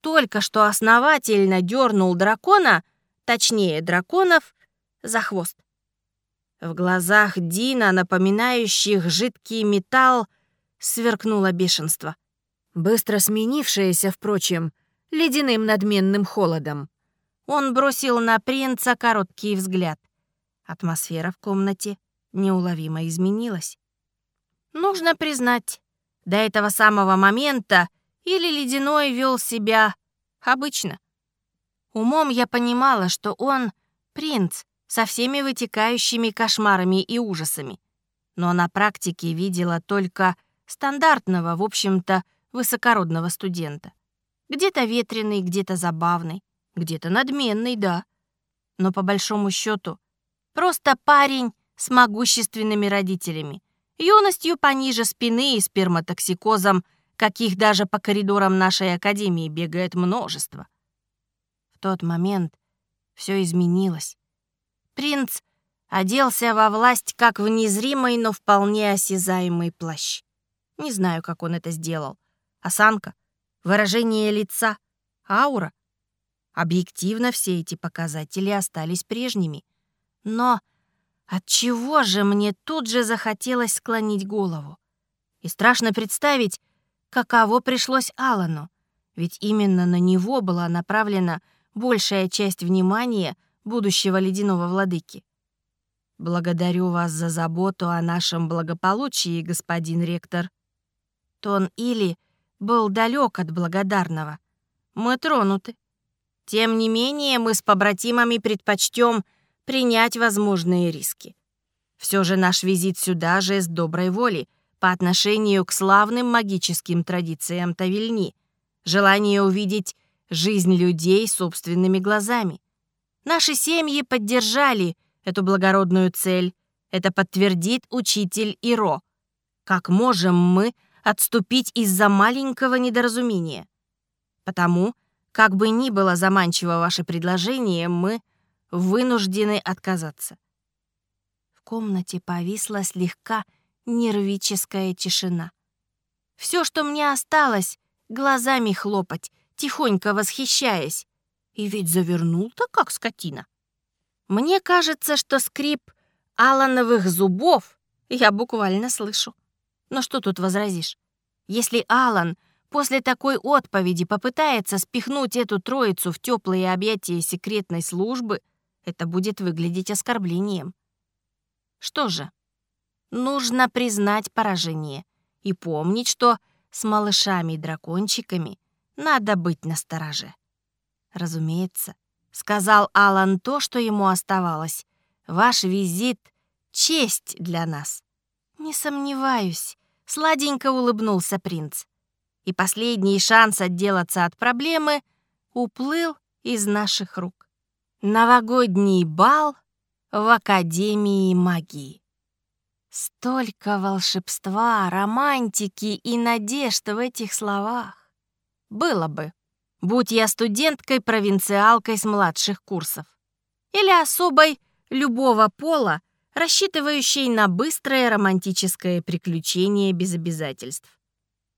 только что основательно дернул дракона, точнее драконов, за хвост. В глазах Дина, напоминающих жидкий металл, сверкнуло бешенство, быстро сменившееся, впрочем, ледяным надменным холодом. Он бросил на принца короткий взгляд. Атмосфера в комнате неуловимо изменилась. Нужно признать, до этого самого момента или Ледяной вел себя обычно. Умом я понимала, что он принц со всеми вытекающими кошмарами и ужасами, но на практике видела только стандартного, в общем-то, высокородного студента. Где-то ветреный, где-то забавный, где-то надменный, да. Но по большому счету просто парень с могущественными родителями, юностью пониже спины и сперматоксикозом, каких даже по коридорам нашей академии бегает множество. В тот момент все изменилось. Принц оделся во власть как в незримый, но вполне осязаемый плащ. Не знаю, как он это сделал. Осанка, выражение лица, аура. Объективно все эти показатели остались прежними. Но от чего же мне тут же захотелось склонить голову? И страшно представить, каково пришлось Алану, ведь именно на него была направлена большая часть внимания будущего ледяного владыки. «Благодарю вас за заботу о нашем благополучии, господин ректор». Тон Или был далек от благодарного. Мы тронуты. Тем не менее, мы с побратимами предпочтем принять возможные риски. Все же наш визит сюда — жест доброй воли по отношению к славным магическим традициям Тавильни, желание увидеть жизнь людей собственными глазами. Наши семьи поддержали эту благородную цель. Это подтвердит учитель Иро. Как можем мы отступить из-за маленького недоразумения? Потому, как бы ни было заманчиво ваше предложение, мы вынуждены отказаться. В комнате повисла слегка нервическая тишина. Все, что мне осталось, глазами хлопать, тихонько восхищаясь. И ведь завернул-то как скотина. Мне кажется, что скрип Алановых зубов я буквально слышу. Но что тут возразишь? Если Алан после такой отповеди попытается спихнуть эту троицу в теплые объятия секретной службы, это будет выглядеть оскорблением. Что же, нужно признать поражение и помнить, что с малышами-дракончиками надо быть настороже. Разумеется, сказал Алан то, что ему оставалось. Ваш визит — честь для нас. Не сомневаюсь, сладенько улыбнулся принц. И последний шанс отделаться от проблемы уплыл из наших рук. Новогодний бал в Академии магии. Столько волшебства, романтики и надежд в этих словах. Было бы, будь я студенткой-провинциалкой с младших курсов. Или особой любого пола, рассчитывающей на быстрое романтическое приключение без обязательств.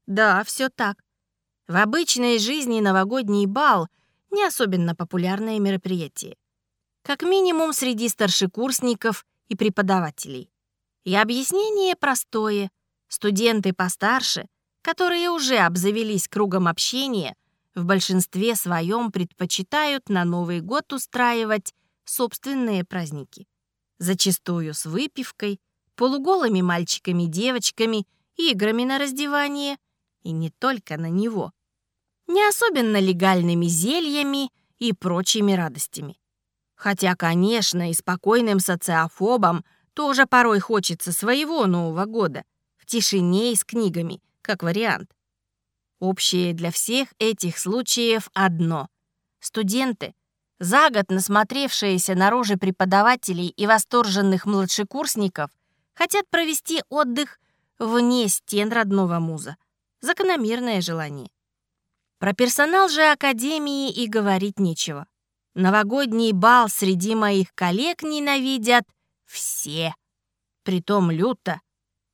Да, все так. В обычной жизни новогодний бал — не особенно популярное мероприятие. Как минимум среди старшекурсников и преподавателей. И объяснение простое. Студенты постарше, которые уже обзавелись кругом общения, в большинстве своем предпочитают на Новый год устраивать собственные праздники. Зачастую с выпивкой, полуголыми мальчиками-девочками, играми на раздевание и не только на него. Не особенно легальными зельями и прочими радостями. Хотя, конечно, и спокойным социофобам – тоже порой хочется своего Нового года, в тишине и с книгами, как вариант. Общее для всех этих случаев одно. Студенты, за год насмотревшиеся на рожи преподавателей и восторженных младшекурсников, хотят провести отдых вне стен родного муза. Закономерное желание. Про персонал же Академии и говорить нечего. Новогодний бал среди моих коллег ненавидят – все. Притом люто.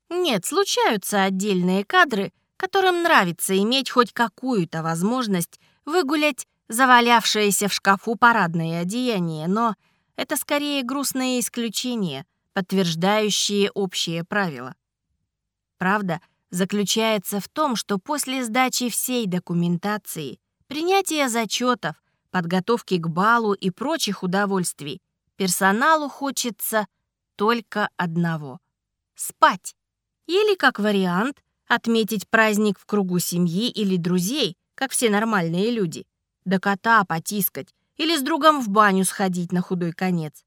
Нет, случаются отдельные кадры, которым нравится иметь хоть какую-то возможность выгулять завалявшееся в шкафу парадное одеяние, но это скорее грустные исключения, подтверждающие общие правила. Правда заключается в том, что после сдачи всей документации, принятия зачетов, подготовки к балу и прочих удовольствий, персоналу хочется только одного — спать. Или, как вариант, отметить праздник в кругу семьи или друзей, как все нормальные люди. До кота потискать или с другом в баню сходить на худой конец.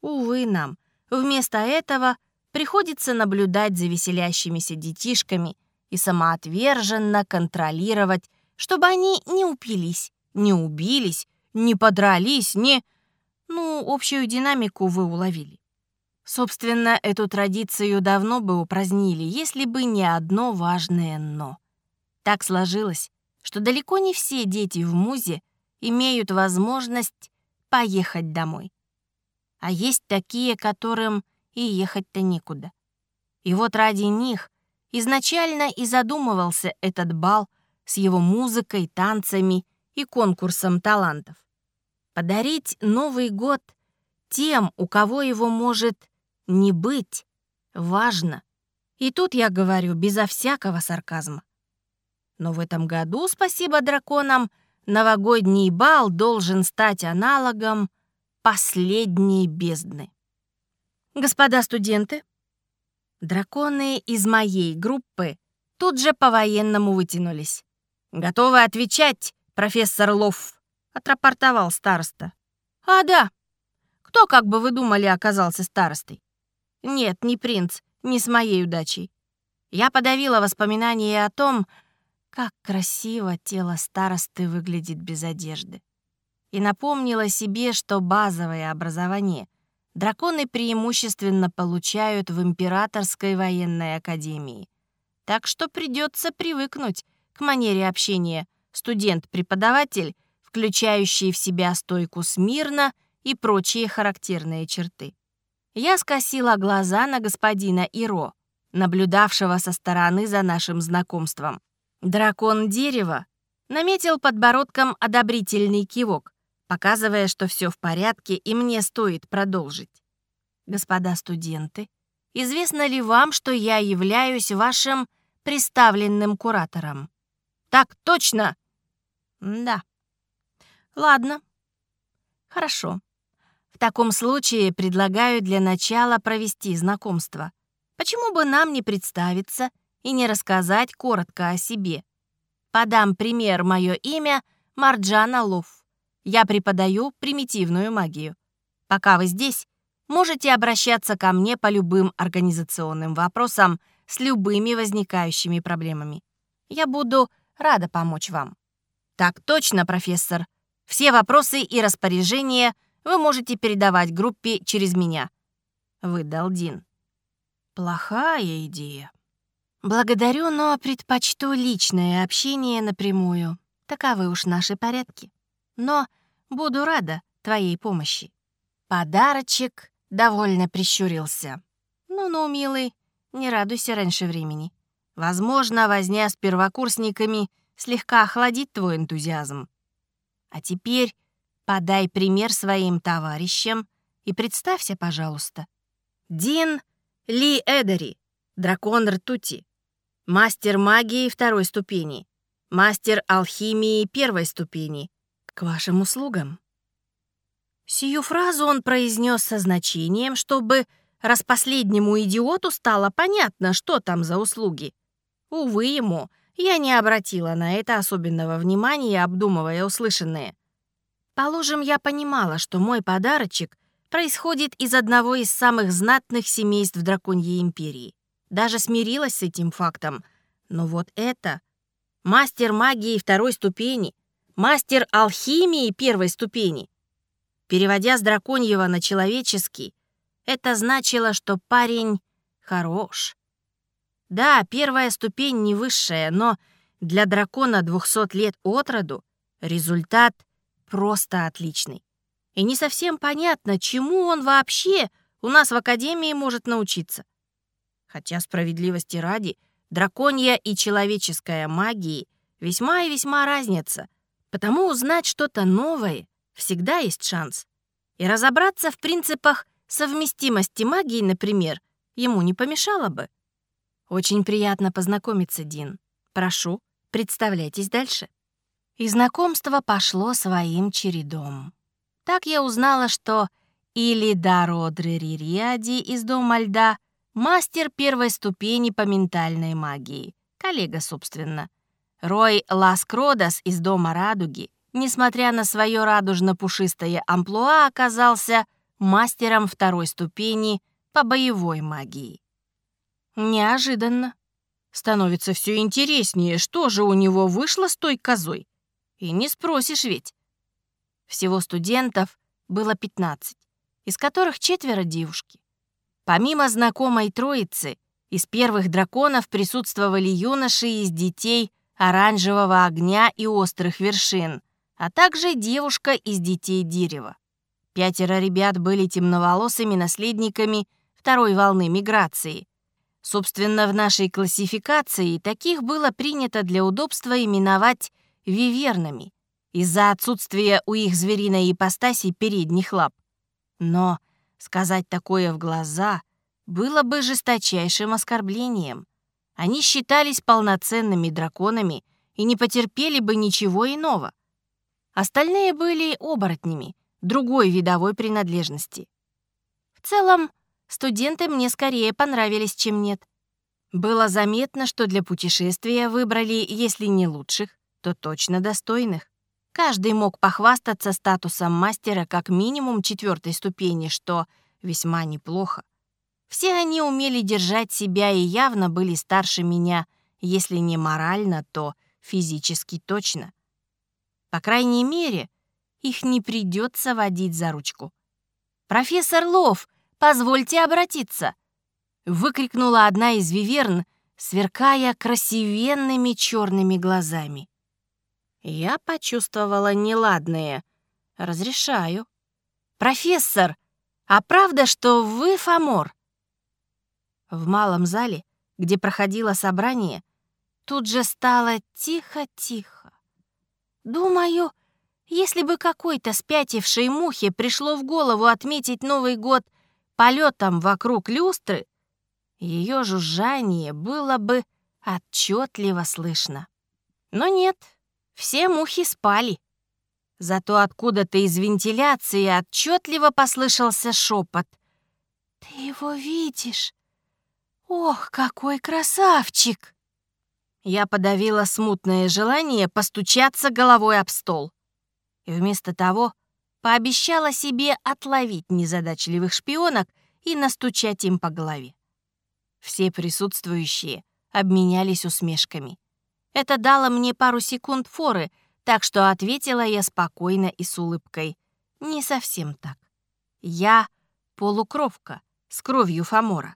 Увы нам, вместо этого приходится наблюдать за веселящимися детишками и самоотверженно контролировать, чтобы они не упились, не убились, не подрались, не... Ну, общую динамику вы уловили. Собственно, эту традицию давно бы упразднили, если бы не одно важное «но». Так сложилось, что далеко не все дети в МУЗе имеют возможность поехать домой. А есть такие, которым и ехать-то некуда. И вот ради них изначально и задумывался этот бал с его музыкой, танцами и конкурсом талантов. Подарить Новый год тем, у кого его может не быть важно. И тут я говорю безо всякого сарказма. Но в этом году, спасибо драконам, новогодний бал должен стать аналогом последней бездны. Господа студенты, драконы из моей группы тут же по-военному вытянулись. «Готовы отвечать, профессор Лофф», — отрапортовал староста. «А, да. Кто, как бы вы думали, оказался старостой? Нет, не принц, не с моей удачей. Я подавила воспоминания о том, как красиво тело старосты выглядит без одежды. И напомнила себе, что базовое образование драконы преимущественно получают в Императорской военной академии. Так что придется привыкнуть к манере общения студент-преподаватель, включающий в себя стойку смирно и прочие характерные черты. Я скосила глаза на господина Иро, наблюдавшего со стороны за нашим знакомством. Дракон дерева наметил подбородком одобрительный кивок, показывая, что все в порядке и мне стоит продолжить. Господа студенты, известно ли вам, что я являюсь вашим представленным куратором? Так точно? Да. Ладно. Хорошо. В таком случае предлагаю для начала провести знакомство. Почему бы нам не представиться и не рассказать коротко о себе? Подам пример, мое имя Марджана Луф. Я преподаю примитивную магию. Пока вы здесь, можете обращаться ко мне по любым организационным вопросам с любыми возникающими проблемами. Я буду рада помочь вам. Так точно, профессор. Все вопросы и распоряжения вы можете передавать группе через меня. Выдал Дин. Плохая идея. Благодарю, но предпочту личное общение напрямую. Таковы уж наши порядки. Но буду рада твоей помощи. Подарочек довольно прищурился. Ну-ну, милый, не радуйся раньше времени. Возможно, возня с первокурсниками слегка охладит твой энтузиазм. А теперь подай пример своим товарищам и представься, пожалуйста. Дин ли Эдери, дракон ртути, мастер магии второй ступени, мастер алхимии первой ступени. К вашим услугам. Сию фразу он произнес со значением, чтобы раз последнему идиоту стало понятно, что там за услуги. Увы ему, я не обратила на это особенного внимания, обдумывая услышанное. Положим, я понимала, что мой подарочек — происходит из одного из самых знатных семейств Драконьей империи. Даже смирилась с этим фактом. Но вот это... Мастер магии второй ступени, мастер алхимии первой ступени. Переводя с драконьего на человеческий, это значило, что парень хорош. Да, первая ступень не высшая, но для дракона 200 лет от роду результат просто отличный. И не совсем понятно, чему он вообще у нас в Академии может научиться. Хотя справедливости ради, драконья и человеческая магии весьма и весьма разнятся, потому узнать что-то новое всегда есть шанс. И разобраться в принципах совместимости магии, например, ему не помешало бы. Очень приятно познакомиться, Дин. Прошу, представляйтесь дальше. И знакомство пошло своим чередом. Так я узнала, что или Даро Дрерририади из Дома льда — мастер первой ступени по ментальной магии, коллега, собственно. Рой Ласкродас из Дома радуги, несмотря на свое радужно-пушистое амплуа, оказался мастером второй ступени по боевой магии. Неожиданно. Становится все интереснее, что же у него вышло с той козой. И не спросишь ведь. Всего студентов было 15, из которых четверо девушки. Помимо знакомой троицы, из первых драконов присутствовали юноши из детей оранжевого огня и острых вершин, а также девушка из детей дерева. Пятеро ребят были темноволосыми наследниками второй волны миграции. Собственно, в нашей классификации таких было принято для удобства именовать вивернами, из-за отсутствия у их звериной ипостаси передних лап. Но сказать такое в глаза было бы жесточайшим оскорблением. Они считались полноценными драконами и не потерпели бы ничего иного. Остальные были оборотнями, другой видовой принадлежности. В целом, студенты мне скорее понравились, чем нет. Было заметно, что для путешествия выбрали, если не лучших, то точно достойных. Каждый мог похвастаться статусом мастера как минимум четвертой ступени, что весьма неплохо. Все они умели держать себя и явно были старше меня, если не морально, то физически точно. По крайней мере, их не придется водить за ручку. «Профессор Лов, позвольте обратиться!» выкрикнула одна из виверн, сверкая красивенными черными глазами. Я почувствовала неладное. Разрешаю. «Профессор, а правда, что вы Фомор?» В малом зале, где проходило собрание, тут же стало тихо-тихо. Думаю, если бы какой-то спятившей мухе пришло в голову отметить Новый год полетом вокруг люстры, ее жужжание было бы отчетливо слышно. Но нет, все мухи спали. Зато откуда-то из вентиляции отчетливо послышался шепот. «Ты его видишь? Ох, какой красавчик!» Я подавила смутное желание постучаться головой об стол. И вместо того пообещала себе отловить незадачливых шпионок и настучать им по голове. Все присутствующие обменялись усмешками. Это дало мне пару секунд форы, так что ответила я спокойно и с улыбкой. Не совсем так. Я полукровка с кровью Фомора.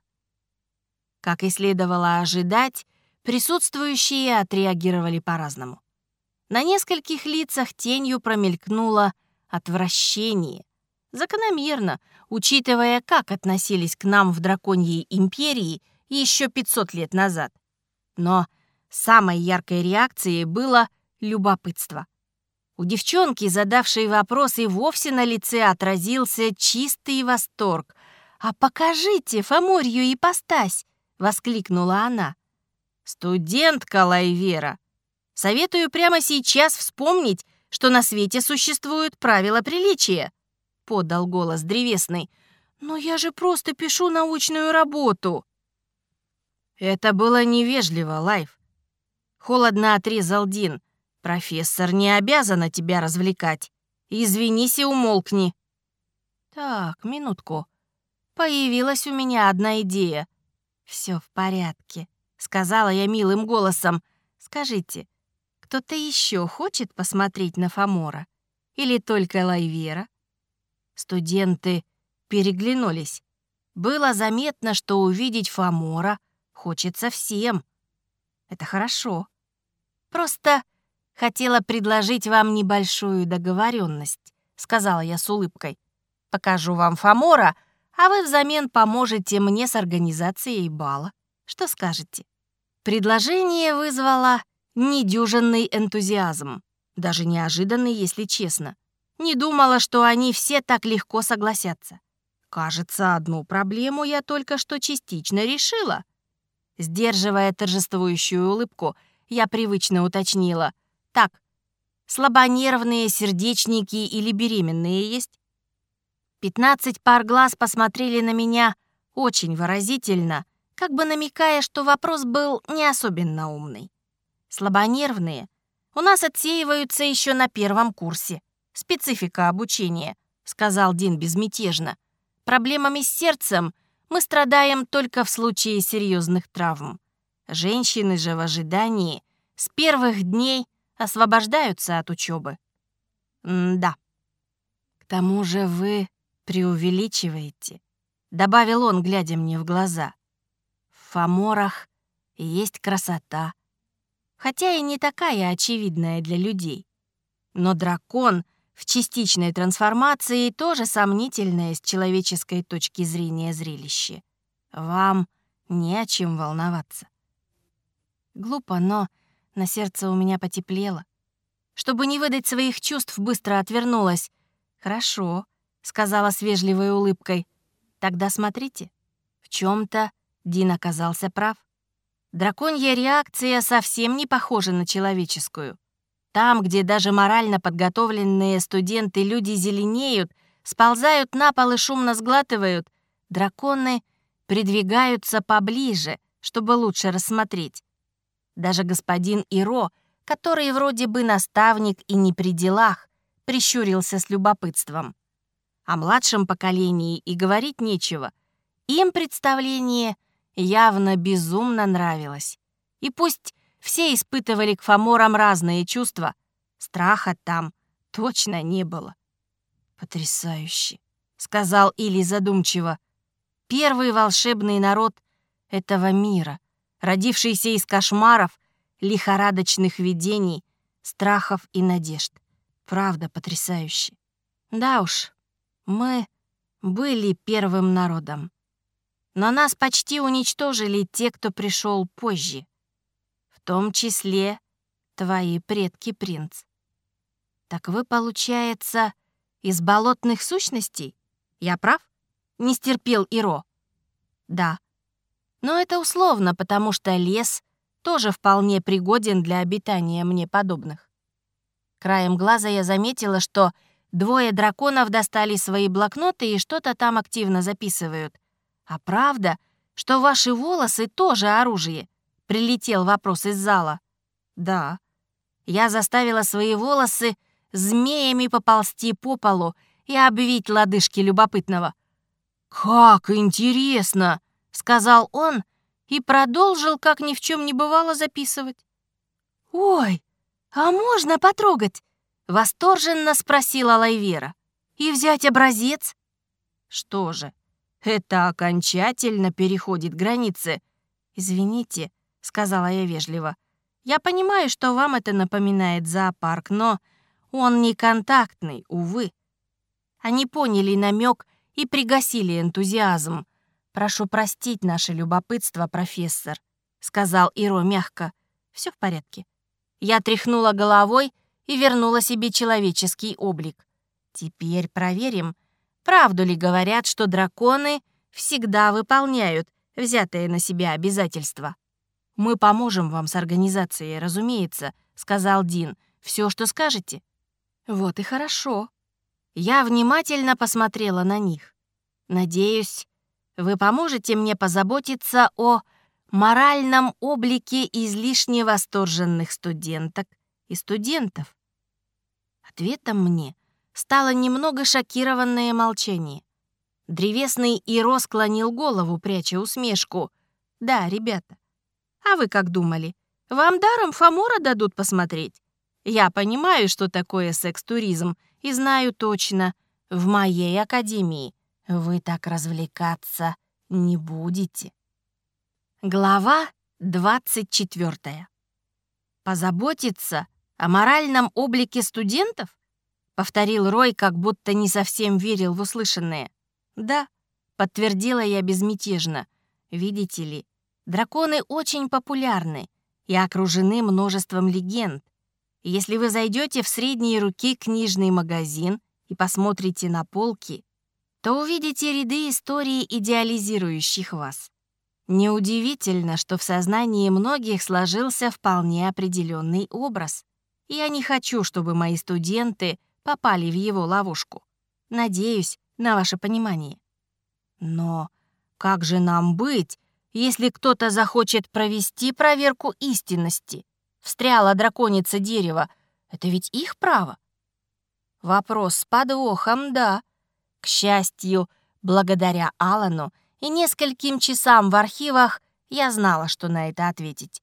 Как и следовало ожидать, присутствующие отреагировали по-разному. На нескольких лицах тенью промелькнуло отвращение. Закономерно, учитывая, как относились к нам в Драконьей империи еще 500 лет назад. Но самой яркой реакцией было любопытство. У девчонки, задавшей вопрос, и вовсе на лице отразился чистый восторг. «А покажите Фоморью ипостась!» — воскликнула она. «Студентка Лайвера, советую прямо сейчас вспомнить, что на свете существуют правила приличия», — подал голос древесный. «Но я же просто пишу научную работу». «Это было невежливо, Лайв», — холодно отрезал Дин. «Профессор не обязана тебя развлекать. Извинись и умолкни». «Так, минутку. Появилась у меня одна идея. Все в порядке», — сказала я милым голосом. «Скажите, кто-то еще хочет посмотреть на Фомора? Или только Лайвера?» Студенты переглянулись. Было заметно, что увидеть Фомора хочется всем. Это хорошо. Просто хотела предложить вам небольшую договоренность, сказала я с улыбкой. Покажу вам Фомора, а вы взамен поможете мне с организацией бала. Что скажете? Предложение вызвало недюжинный энтузиазм, даже неожиданный, если честно. Не думала, что они все так легко согласятся. Кажется, одну проблему я только что частично решила. Сдерживая торжествующую улыбку, я привычно уточнила. «Так, слабонервные сердечники или беременные есть?» Пятнадцать пар глаз посмотрели на меня очень выразительно, как бы намекая, что вопрос был не особенно умный. Слабонервные у нас отсеиваются еще на первом курсе. Специфика обучения, сказал Дин безмятежно. Проблемами с сердцем мы страдаем только в случае серьезных травм. Женщины же в ожидании с первых дней освобождаются от учебы. да. К тому же вы преувеличиваете, добавил он, глядя мне в глаза. В фаморах есть красота, хотя и не такая очевидная для людей. Но дракон в частичной трансформации тоже сомнительное с человеческой точки зрения зрелище. Вам не о чем волноваться. Глупо, но на сердце у меня потеплело. Чтобы не выдать своих чувств, быстро отвернулась. «Хорошо», — сказала с вежливой улыбкой. «Тогда смотрите». В чем то Дин оказался прав. Драконья реакция совсем не похожа на человеческую. Там, где даже морально подготовленные студенты люди зеленеют, сползают на пол и шумно сглатывают, драконы придвигаются поближе, чтобы лучше рассмотреть. Даже господин Иро, который вроде бы наставник и не при делах, прищурился с любопытством. О младшем поколении и говорить нечего. Им представление явно безумно нравилось. И пусть все испытывали к фаморам разные чувства. Страха там точно не было. «Потрясающе», — сказал Или задумчиво. «Первый волшебный народ этого мира, родившийся из кошмаров, лихорадочных видений, страхов и надежд. Правда потрясающе. Да уж, мы были первым народом. Но нас почти уничтожили те, кто пришел позже. В том числе твои предки, принц. Так вы, получается, из болотных сущностей? Я прав? Не стерпел Иро. Да. Но это условно, потому что лес тоже вполне пригоден для обитания мне подобных. Краем глаза я заметила, что двое драконов достали свои блокноты и что-то там активно записывают. А правда, что ваши волосы тоже оружие? Прилетел вопрос из зала. Да. Я заставила свои волосы змеями поползти по полу и обвить лодыжки любопытного. «Как интересно!» — сказал он и продолжил, как ни в чем не бывало, записывать. «Ой, а можно потрогать?» — восторженно спросила Лайвера. «И взять образец?» «Что же, это окончательно переходит границы. Извините», — сказала я вежливо. «Я понимаю, что вам это напоминает зоопарк, но он не контактный, увы». Они поняли намек и пригасили энтузиазм. «Прошу простить наше любопытство, профессор», — сказал Иро мягко. Все в порядке». Я тряхнула головой и вернула себе человеческий облик. «Теперь проверим, правду ли говорят, что драконы всегда выполняют взятые на себя обязательства». «Мы поможем вам с организацией, разумеется», — сказал Дин. Все, что скажете». «Вот и хорошо». Я внимательно посмотрела на них. «Надеюсь, вы поможете мне позаботиться о моральном облике излишне восторженных студенток и студентов». Ответом мне стало немного шокированное молчание. Древесный Иро склонил голову, пряча усмешку. «Да, ребята, а вы как думали? Вам даром Фомора дадут посмотреть? Я понимаю, что такое секс-туризм, и знаю точно, в моей академии вы так развлекаться не будете». Глава 24. Позаботиться о моральном облике студентов? Повторил Рой, как будто не совсем верил в услышанное. Да, подтвердила я безмятежно. Видите ли, драконы очень популярны и окружены множеством легенд. Если вы зайдете в средние руки книжный магазин и посмотрите на полки, то увидите ряды историй, идеализирующих вас. Неудивительно, что в сознании многих сложился вполне определенный образ. Я не хочу, чтобы мои студенты попали в его ловушку. Надеюсь на ваше понимание. Но как же нам быть, если кто-то захочет провести проверку истинности? Встряла драконица дерева. Это ведь их право. Вопрос с подвохом, да. К счастью, благодаря Алану и нескольким часам в архивах я знала, что на это ответить.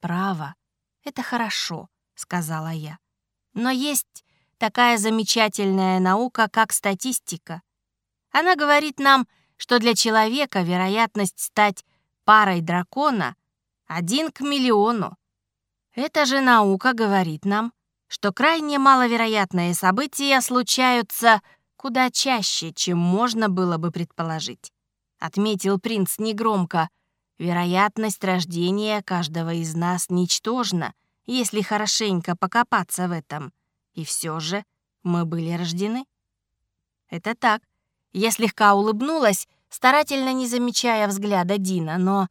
«Право — это хорошо», — сказала я. «Но есть такая замечательная наука, как статистика. Она говорит нам, что для человека вероятность стать парой дракона один к миллиону. Эта же наука говорит нам, что крайне маловероятные события случаются куда чаще, чем можно было бы предположить. Отметил принц негромко. Вероятность рождения каждого из нас ничтожна, если хорошенько покопаться в этом. И все же мы были рождены. Это так. Я слегка улыбнулась, старательно не замечая взгляда Дина, но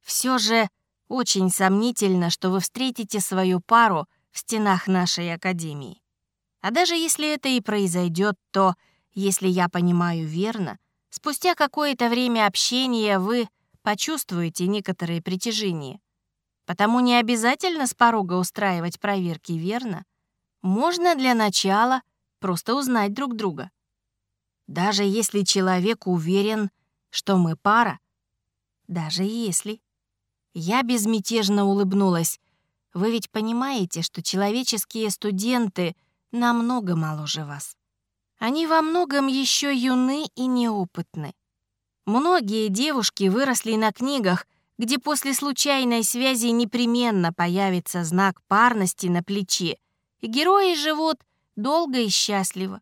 все же очень сомнительно, что вы встретите свою пару в стенах нашей академии. А даже если это и произойдет, то, если я понимаю верно, спустя какое-то время общения вы почувствуете некоторые притяжения. Потому не обязательно с порога устраивать проверки, верно? Можно для начала просто узнать друг друга. Даже если человек уверен, что мы пара. Даже если. Я безмятежно улыбнулась. Вы ведь понимаете, что человеческие студенты намного моложе вас. Они во многом еще юны и неопытны. Многие девушки выросли на книгах, где после случайной связи непременно появится знак парности на плече, и герои живут долго и счастливо.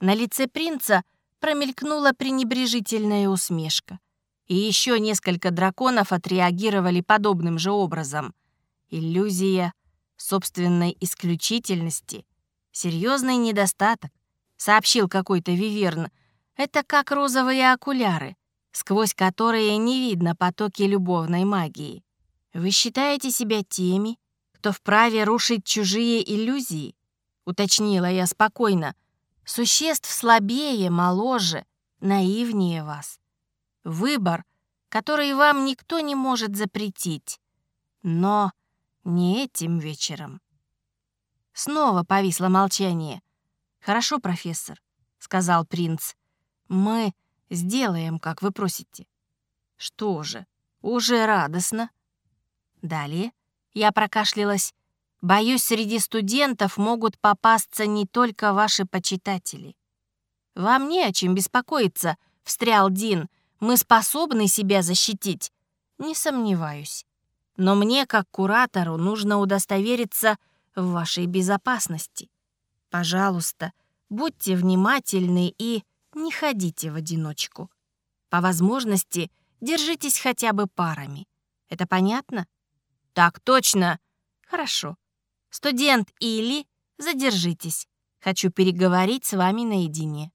На лице принца промелькнула пренебрежительная усмешка. И еще несколько драконов отреагировали подобным же образом. Иллюзия собственной исключительности, серьезный недостаток, сообщил какой-то виверн. Это как розовые окуляры, сквозь которые не видно потоки любовной магии. Вы считаете себя теми, кто вправе рушить чужие иллюзии? Уточнила я спокойно. Существ слабее, моложе, наивнее вас. Выбор, который вам никто не может запретить. Но не этим вечером. Снова повисло молчание. «Хорошо, профессор», — сказал принц. «Мы сделаем, как вы просите». «Что же, уже радостно». Далее я прокашлялась. «Боюсь, среди студентов могут попасться не только ваши почитатели». «Вам не о чем беспокоиться», — встрял Дин. «Мы способны себя защитить». «Не сомневаюсь. Но мне, как куратору, нужно удостовериться в вашей безопасности. Пожалуйста, будьте внимательны и не ходите в одиночку. По возможности держитесь хотя бы парами. Это понятно? Так точно. Хорошо. Студент Или, задержитесь. Хочу переговорить с вами наедине.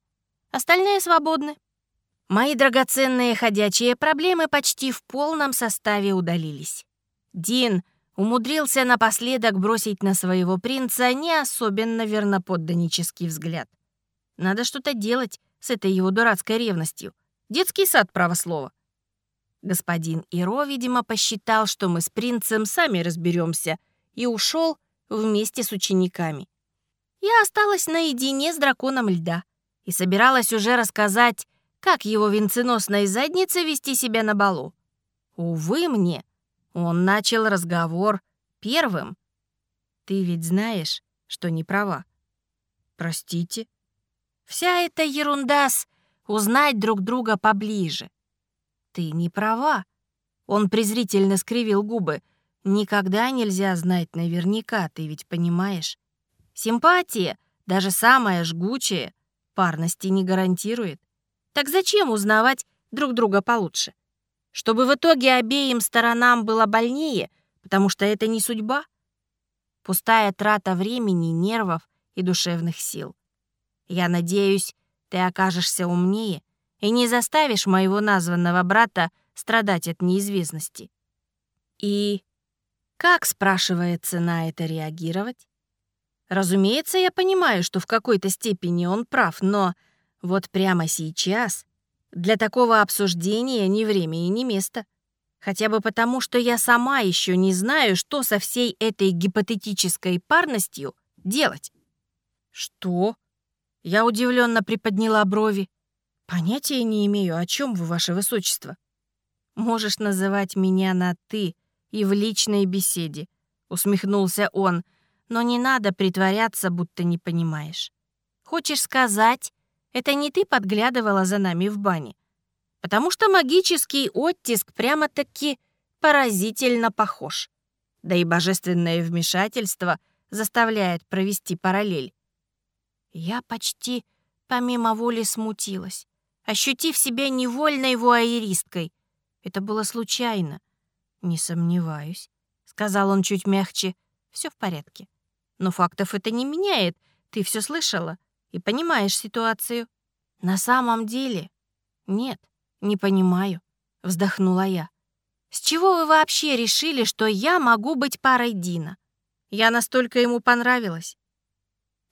Остальные свободны. Мои драгоценные ходячие проблемы почти в полном составе удалились. Дин умудрился напоследок бросить на своего принца не особенно верноподданнический взгляд. Надо что-то делать с этой его дурацкой ревностью. Детский сад, право слово. Господин Иро, видимо, посчитал, что мы с принцем сами разберемся, и ушел вместе с учениками. Я осталась наедине с драконом льда и собиралась уже рассказать, как его венценосной заднице вести себя на балу. Увы мне, он начал разговор первым. Ты ведь знаешь, что не права. Простите. Вся эта ерунда с узнать друг друга поближе. Ты не права. Он презрительно скривил губы. Никогда нельзя знать наверняка, ты ведь понимаешь. Симпатия, даже самая жгучая, парности не гарантирует. Так зачем узнавать друг друга получше? Чтобы в итоге обеим сторонам было больнее, потому что это не судьба. Пустая трата времени, нервов и душевных сил. Я надеюсь, ты окажешься умнее и не заставишь моего названного брата страдать от неизвестности. И как, спрашивается, на это реагировать? Разумеется, я понимаю, что в какой-то степени он прав, но вот прямо сейчас для такого обсуждения ни время и ни место. Хотя бы потому, что я сама еще не знаю, что со всей этой гипотетической парностью делать. Что? Я удивленно приподняла брови. Понятия не имею, о чем вы, ваше высочество. Можешь называть меня на «ты» и в личной беседе, усмехнулся он, но не надо притворяться, будто не понимаешь. Хочешь сказать, это не ты подглядывала за нами в бане. Потому что магический оттиск прямо-таки поразительно похож. Да и божественное вмешательство заставляет провести параллель. Я почти помимо воли смутилась, ощутив себя невольной вуайеристкой. Это было случайно. «Не сомневаюсь», — сказал он чуть мягче. Все в порядке. Но фактов это не меняет. Ты все слышала и понимаешь ситуацию. На самом деле, нет, не понимаю, вздохнула я. С чего вы вообще решили, что я могу быть парой Дина? Я настолько ему понравилась.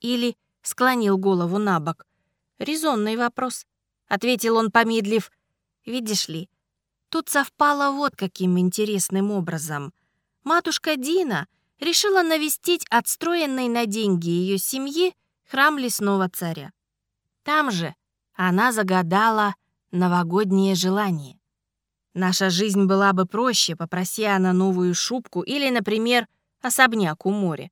Или склонил голову на бок. Резонный вопрос, ответил он, помедлив. Видишь ли, тут совпало вот каким интересным образом. Матушка Дина решила навестить отстроенный на деньги ее семьи храм лесного царя. Там же она загадала новогоднее желание. Наша жизнь была бы проще, попроси она новую шубку или, например, особняк у моря.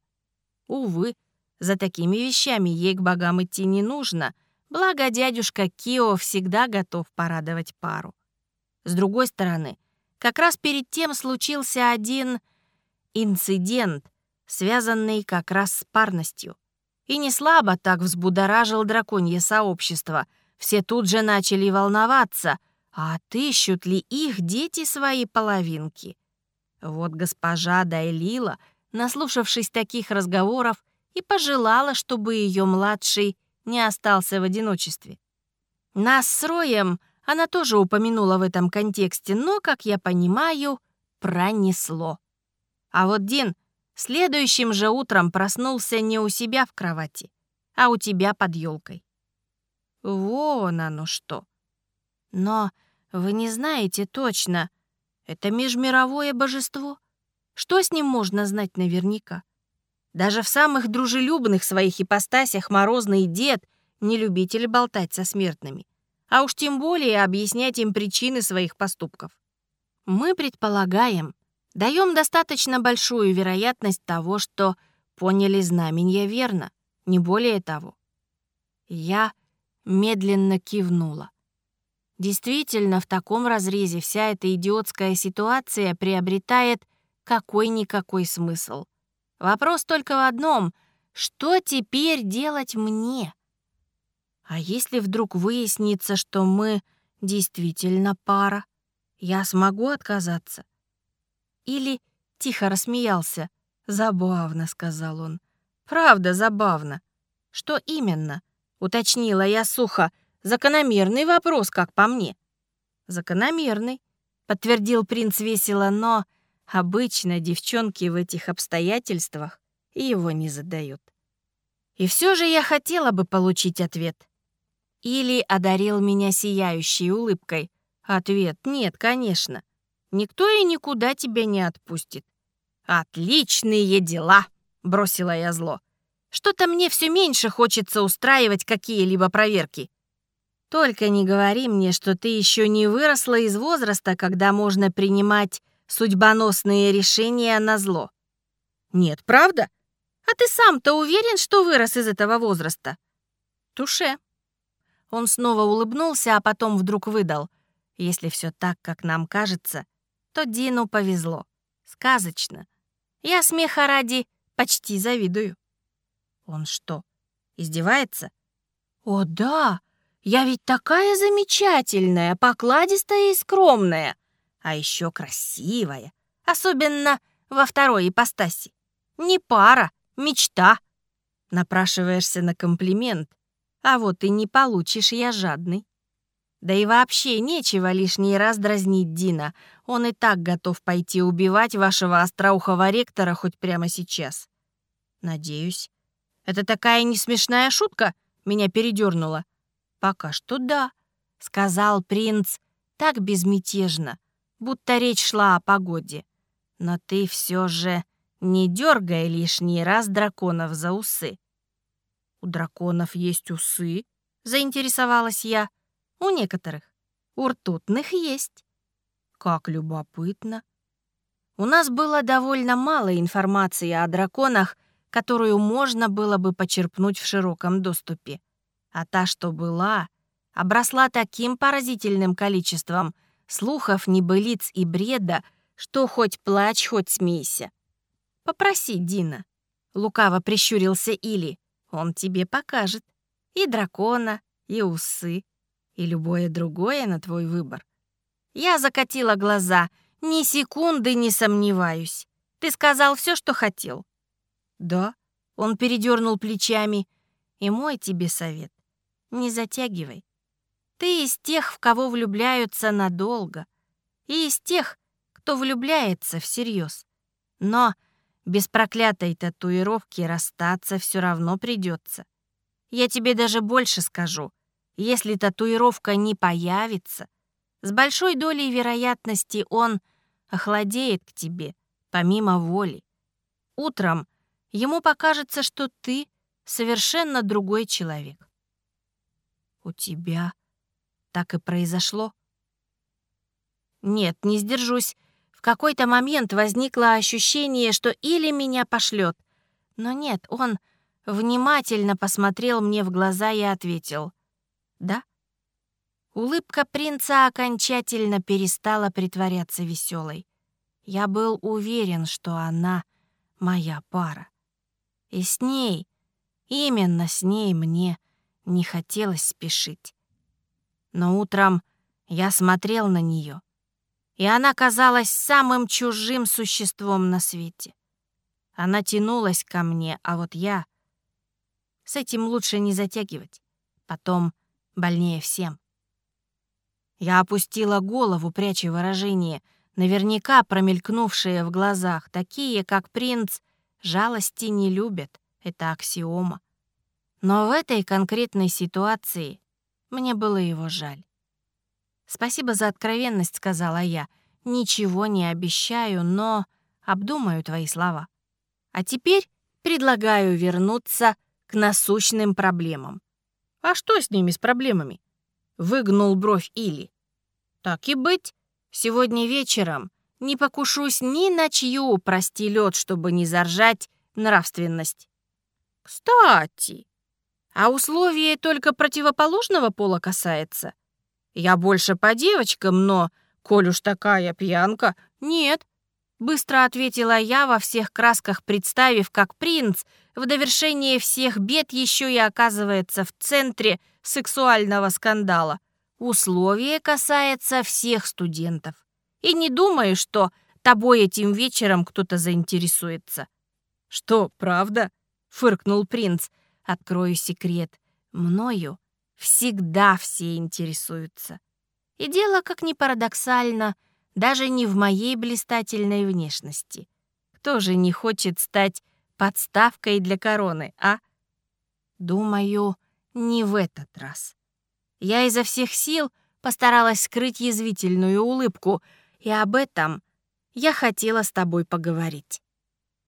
Увы, за такими вещами ей к богам идти не нужно, благо дядюшка Кио всегда готов порадовать пару. С другой стороны, Как раз перед тем случился один инцидент, связанный как раз с парностью. И не слабо так взбудоражил драконье сообщество. Все тут же начали волноваться, а отыщут ли их дети свои половинки. Вот госпожа Дайлила, наслушавшись таких разговоров, и пожелала, чтобы ее младший не остался в одиночестве. Нас с Роем она тоже упомянула в этом контексте, но, как я понимаю, пронесло. А вот Дин следующим же утром проснулся не у себя в кровати, а у тебя под елкой. Вон оно что. Но вы не знаете точно, это межмировое божество. Что с ним можно знать наверняка? Даже в самых дружелюбных своих ипостасях Морозный дед не любитель болтать со смертными, а уж тем более объяснять им причины своих поступков. Мы предполагаем, даем достаточно большую вероятность того, что поняли знамения верно, не более того. Я медленно кивнула. Действительно, в таком разрезе вся эта идиотская ситуация приобретает какой-никакой смысл. Вопрос только в одном — что теперь делать мне? А если вдруг выяснится, что мы действительно пара, я смогу отказаться? Или тихо рассмеялся. «Забавно», — сказал он. «Правда забавно». «Что именно?» — уточнила я сухо. «Закономерный вопрос, как по мне». «Закономерный», — подтвердил принц весело, но обычно девчонки в этих обстоятельствах его не задают. И все же я хотела бы получить ответ. Или одарил меня сияющей улыбкой. Ответ «нет, конечно». Никто и никуда тебя не отпустит. «Отличные дела!» — бросила я зло. «Что-то мне все меньше хочется устраивать какие-либо проверки. Только не говори мне, что ты еще не выросла из возраста, когда можно принимать судьбоносные решения на зло. Нет, правда? А ты сам-то уверен, что вырос из этого возраста? Туше. Он снова улыбнулся, а потом вдруг выдал. Если все так, как нам кажется, то Дину повезло. Сказочно. Я смеха ради почти завидую. Он что, издевается? О, да, я ведь такая замечательная, покладистая и скромная, а еще красивая, особенно во второй ипостаси. Не пара, мечта. Напрашиваешься на комплимент, а вот и не получишь я жадный. Да и вообще нечего лишний раз дразнить Дина. Он и так готов пойти убивать вашего остроухого ректора хоть прямо сейчас. Надеюсь. Это такая несмешная шутка меня передернула. Пока что да, сказал принц так безмятежно, будто речь шла о погоде. Но ты все же не дергай лишний раз драконов за усы. У драконов есть усы? Заинтересовалась я. У некоторых. У ртутных есть. Как любопытно. У нас было довольно мало информации о драконах, которую можно было бы почерпнуть в широком доступе. А та, что была, обросла таким поразительным количеством слухов, небылиц и бреда, что хоть плачь, хоть смейся. «Попроси Дина», — лукаво прищурился Или, — «он тебе покажет и дракона, и усы, и любое другое на твой выбор. Я закатила глаза, ни секунды не сомневаюсь. Ты сказал все, что хотел. Да, он передернул плечами. И мой тебе совет. Не затягивай. Ты из тех, в кого влюбляются надолго. И из тех, кто влюбляется всерьез. Но без проклятой татуировки расстаться все равно придется. Я тебе даже больше скажу. Если татуировка не появится, с большой долей вероятности он охладеет к тебе, помимо воли. Утром ему покажется, что ты совершенно другой человек. У тебя так и произошло? Нет, не сдержусь. В какой-то момент возникло ощущение, что или меня пошлет. Но нет, он внимательно посмотрел мне в глаза и ответил. Да? Улыбка принца окончательно перестала притворяться веселой. Я был уверен, что она моя пара. И с ней, именно с ней мне не хотелось спешить. Но утром я смотрел на нее, и она казалась самым чужим существом на свете. Она тянулась ко мне, а вот я... С этим лучше не затягивать. Потом больнее всем. Я опустила голову, пряча выражение, наверняка промелькнувшее в глазах, такие, как принц, жалости не любят, это аксиома. Но в этой конкретной ситуации мне было его жаль. «Спасибо за откровенность», — сказала я. «Ничего не обещаю, но обдумаю твои слова. А теперь предлагаю вернуться к насущным проблемам». «А что с ними, с проблемами?» выгнул бровь Или. «Так и быть, сегодня вечером не покушусь ни на чью, прости лед, чтобы не заржать нравственность. Кстати, а условие только противоположного пола касается? Я больше по девочкам, но, коль уж такая пьянка, нет. Быстро ответила я во всех красках, представив, как принц в довершение всех бед еще и оказывается в центре сексуального скандала. Условие касается всех студентов. И не думаю, что тобой этим вечером кто-то заинтересуется. «Что, правда?» — фыркнул принц. «Открою секрет. Мною всегда все интересуются. И дело, как ни парадоксально, — даже не в моей блистательной внешности. Кто же не хочет стать подставкой для короны, а? Думаю, не в этот раз. Я изо всех сил постаралась скрыть язвительную улыбку, и об этом я хотела с тобой поговорить.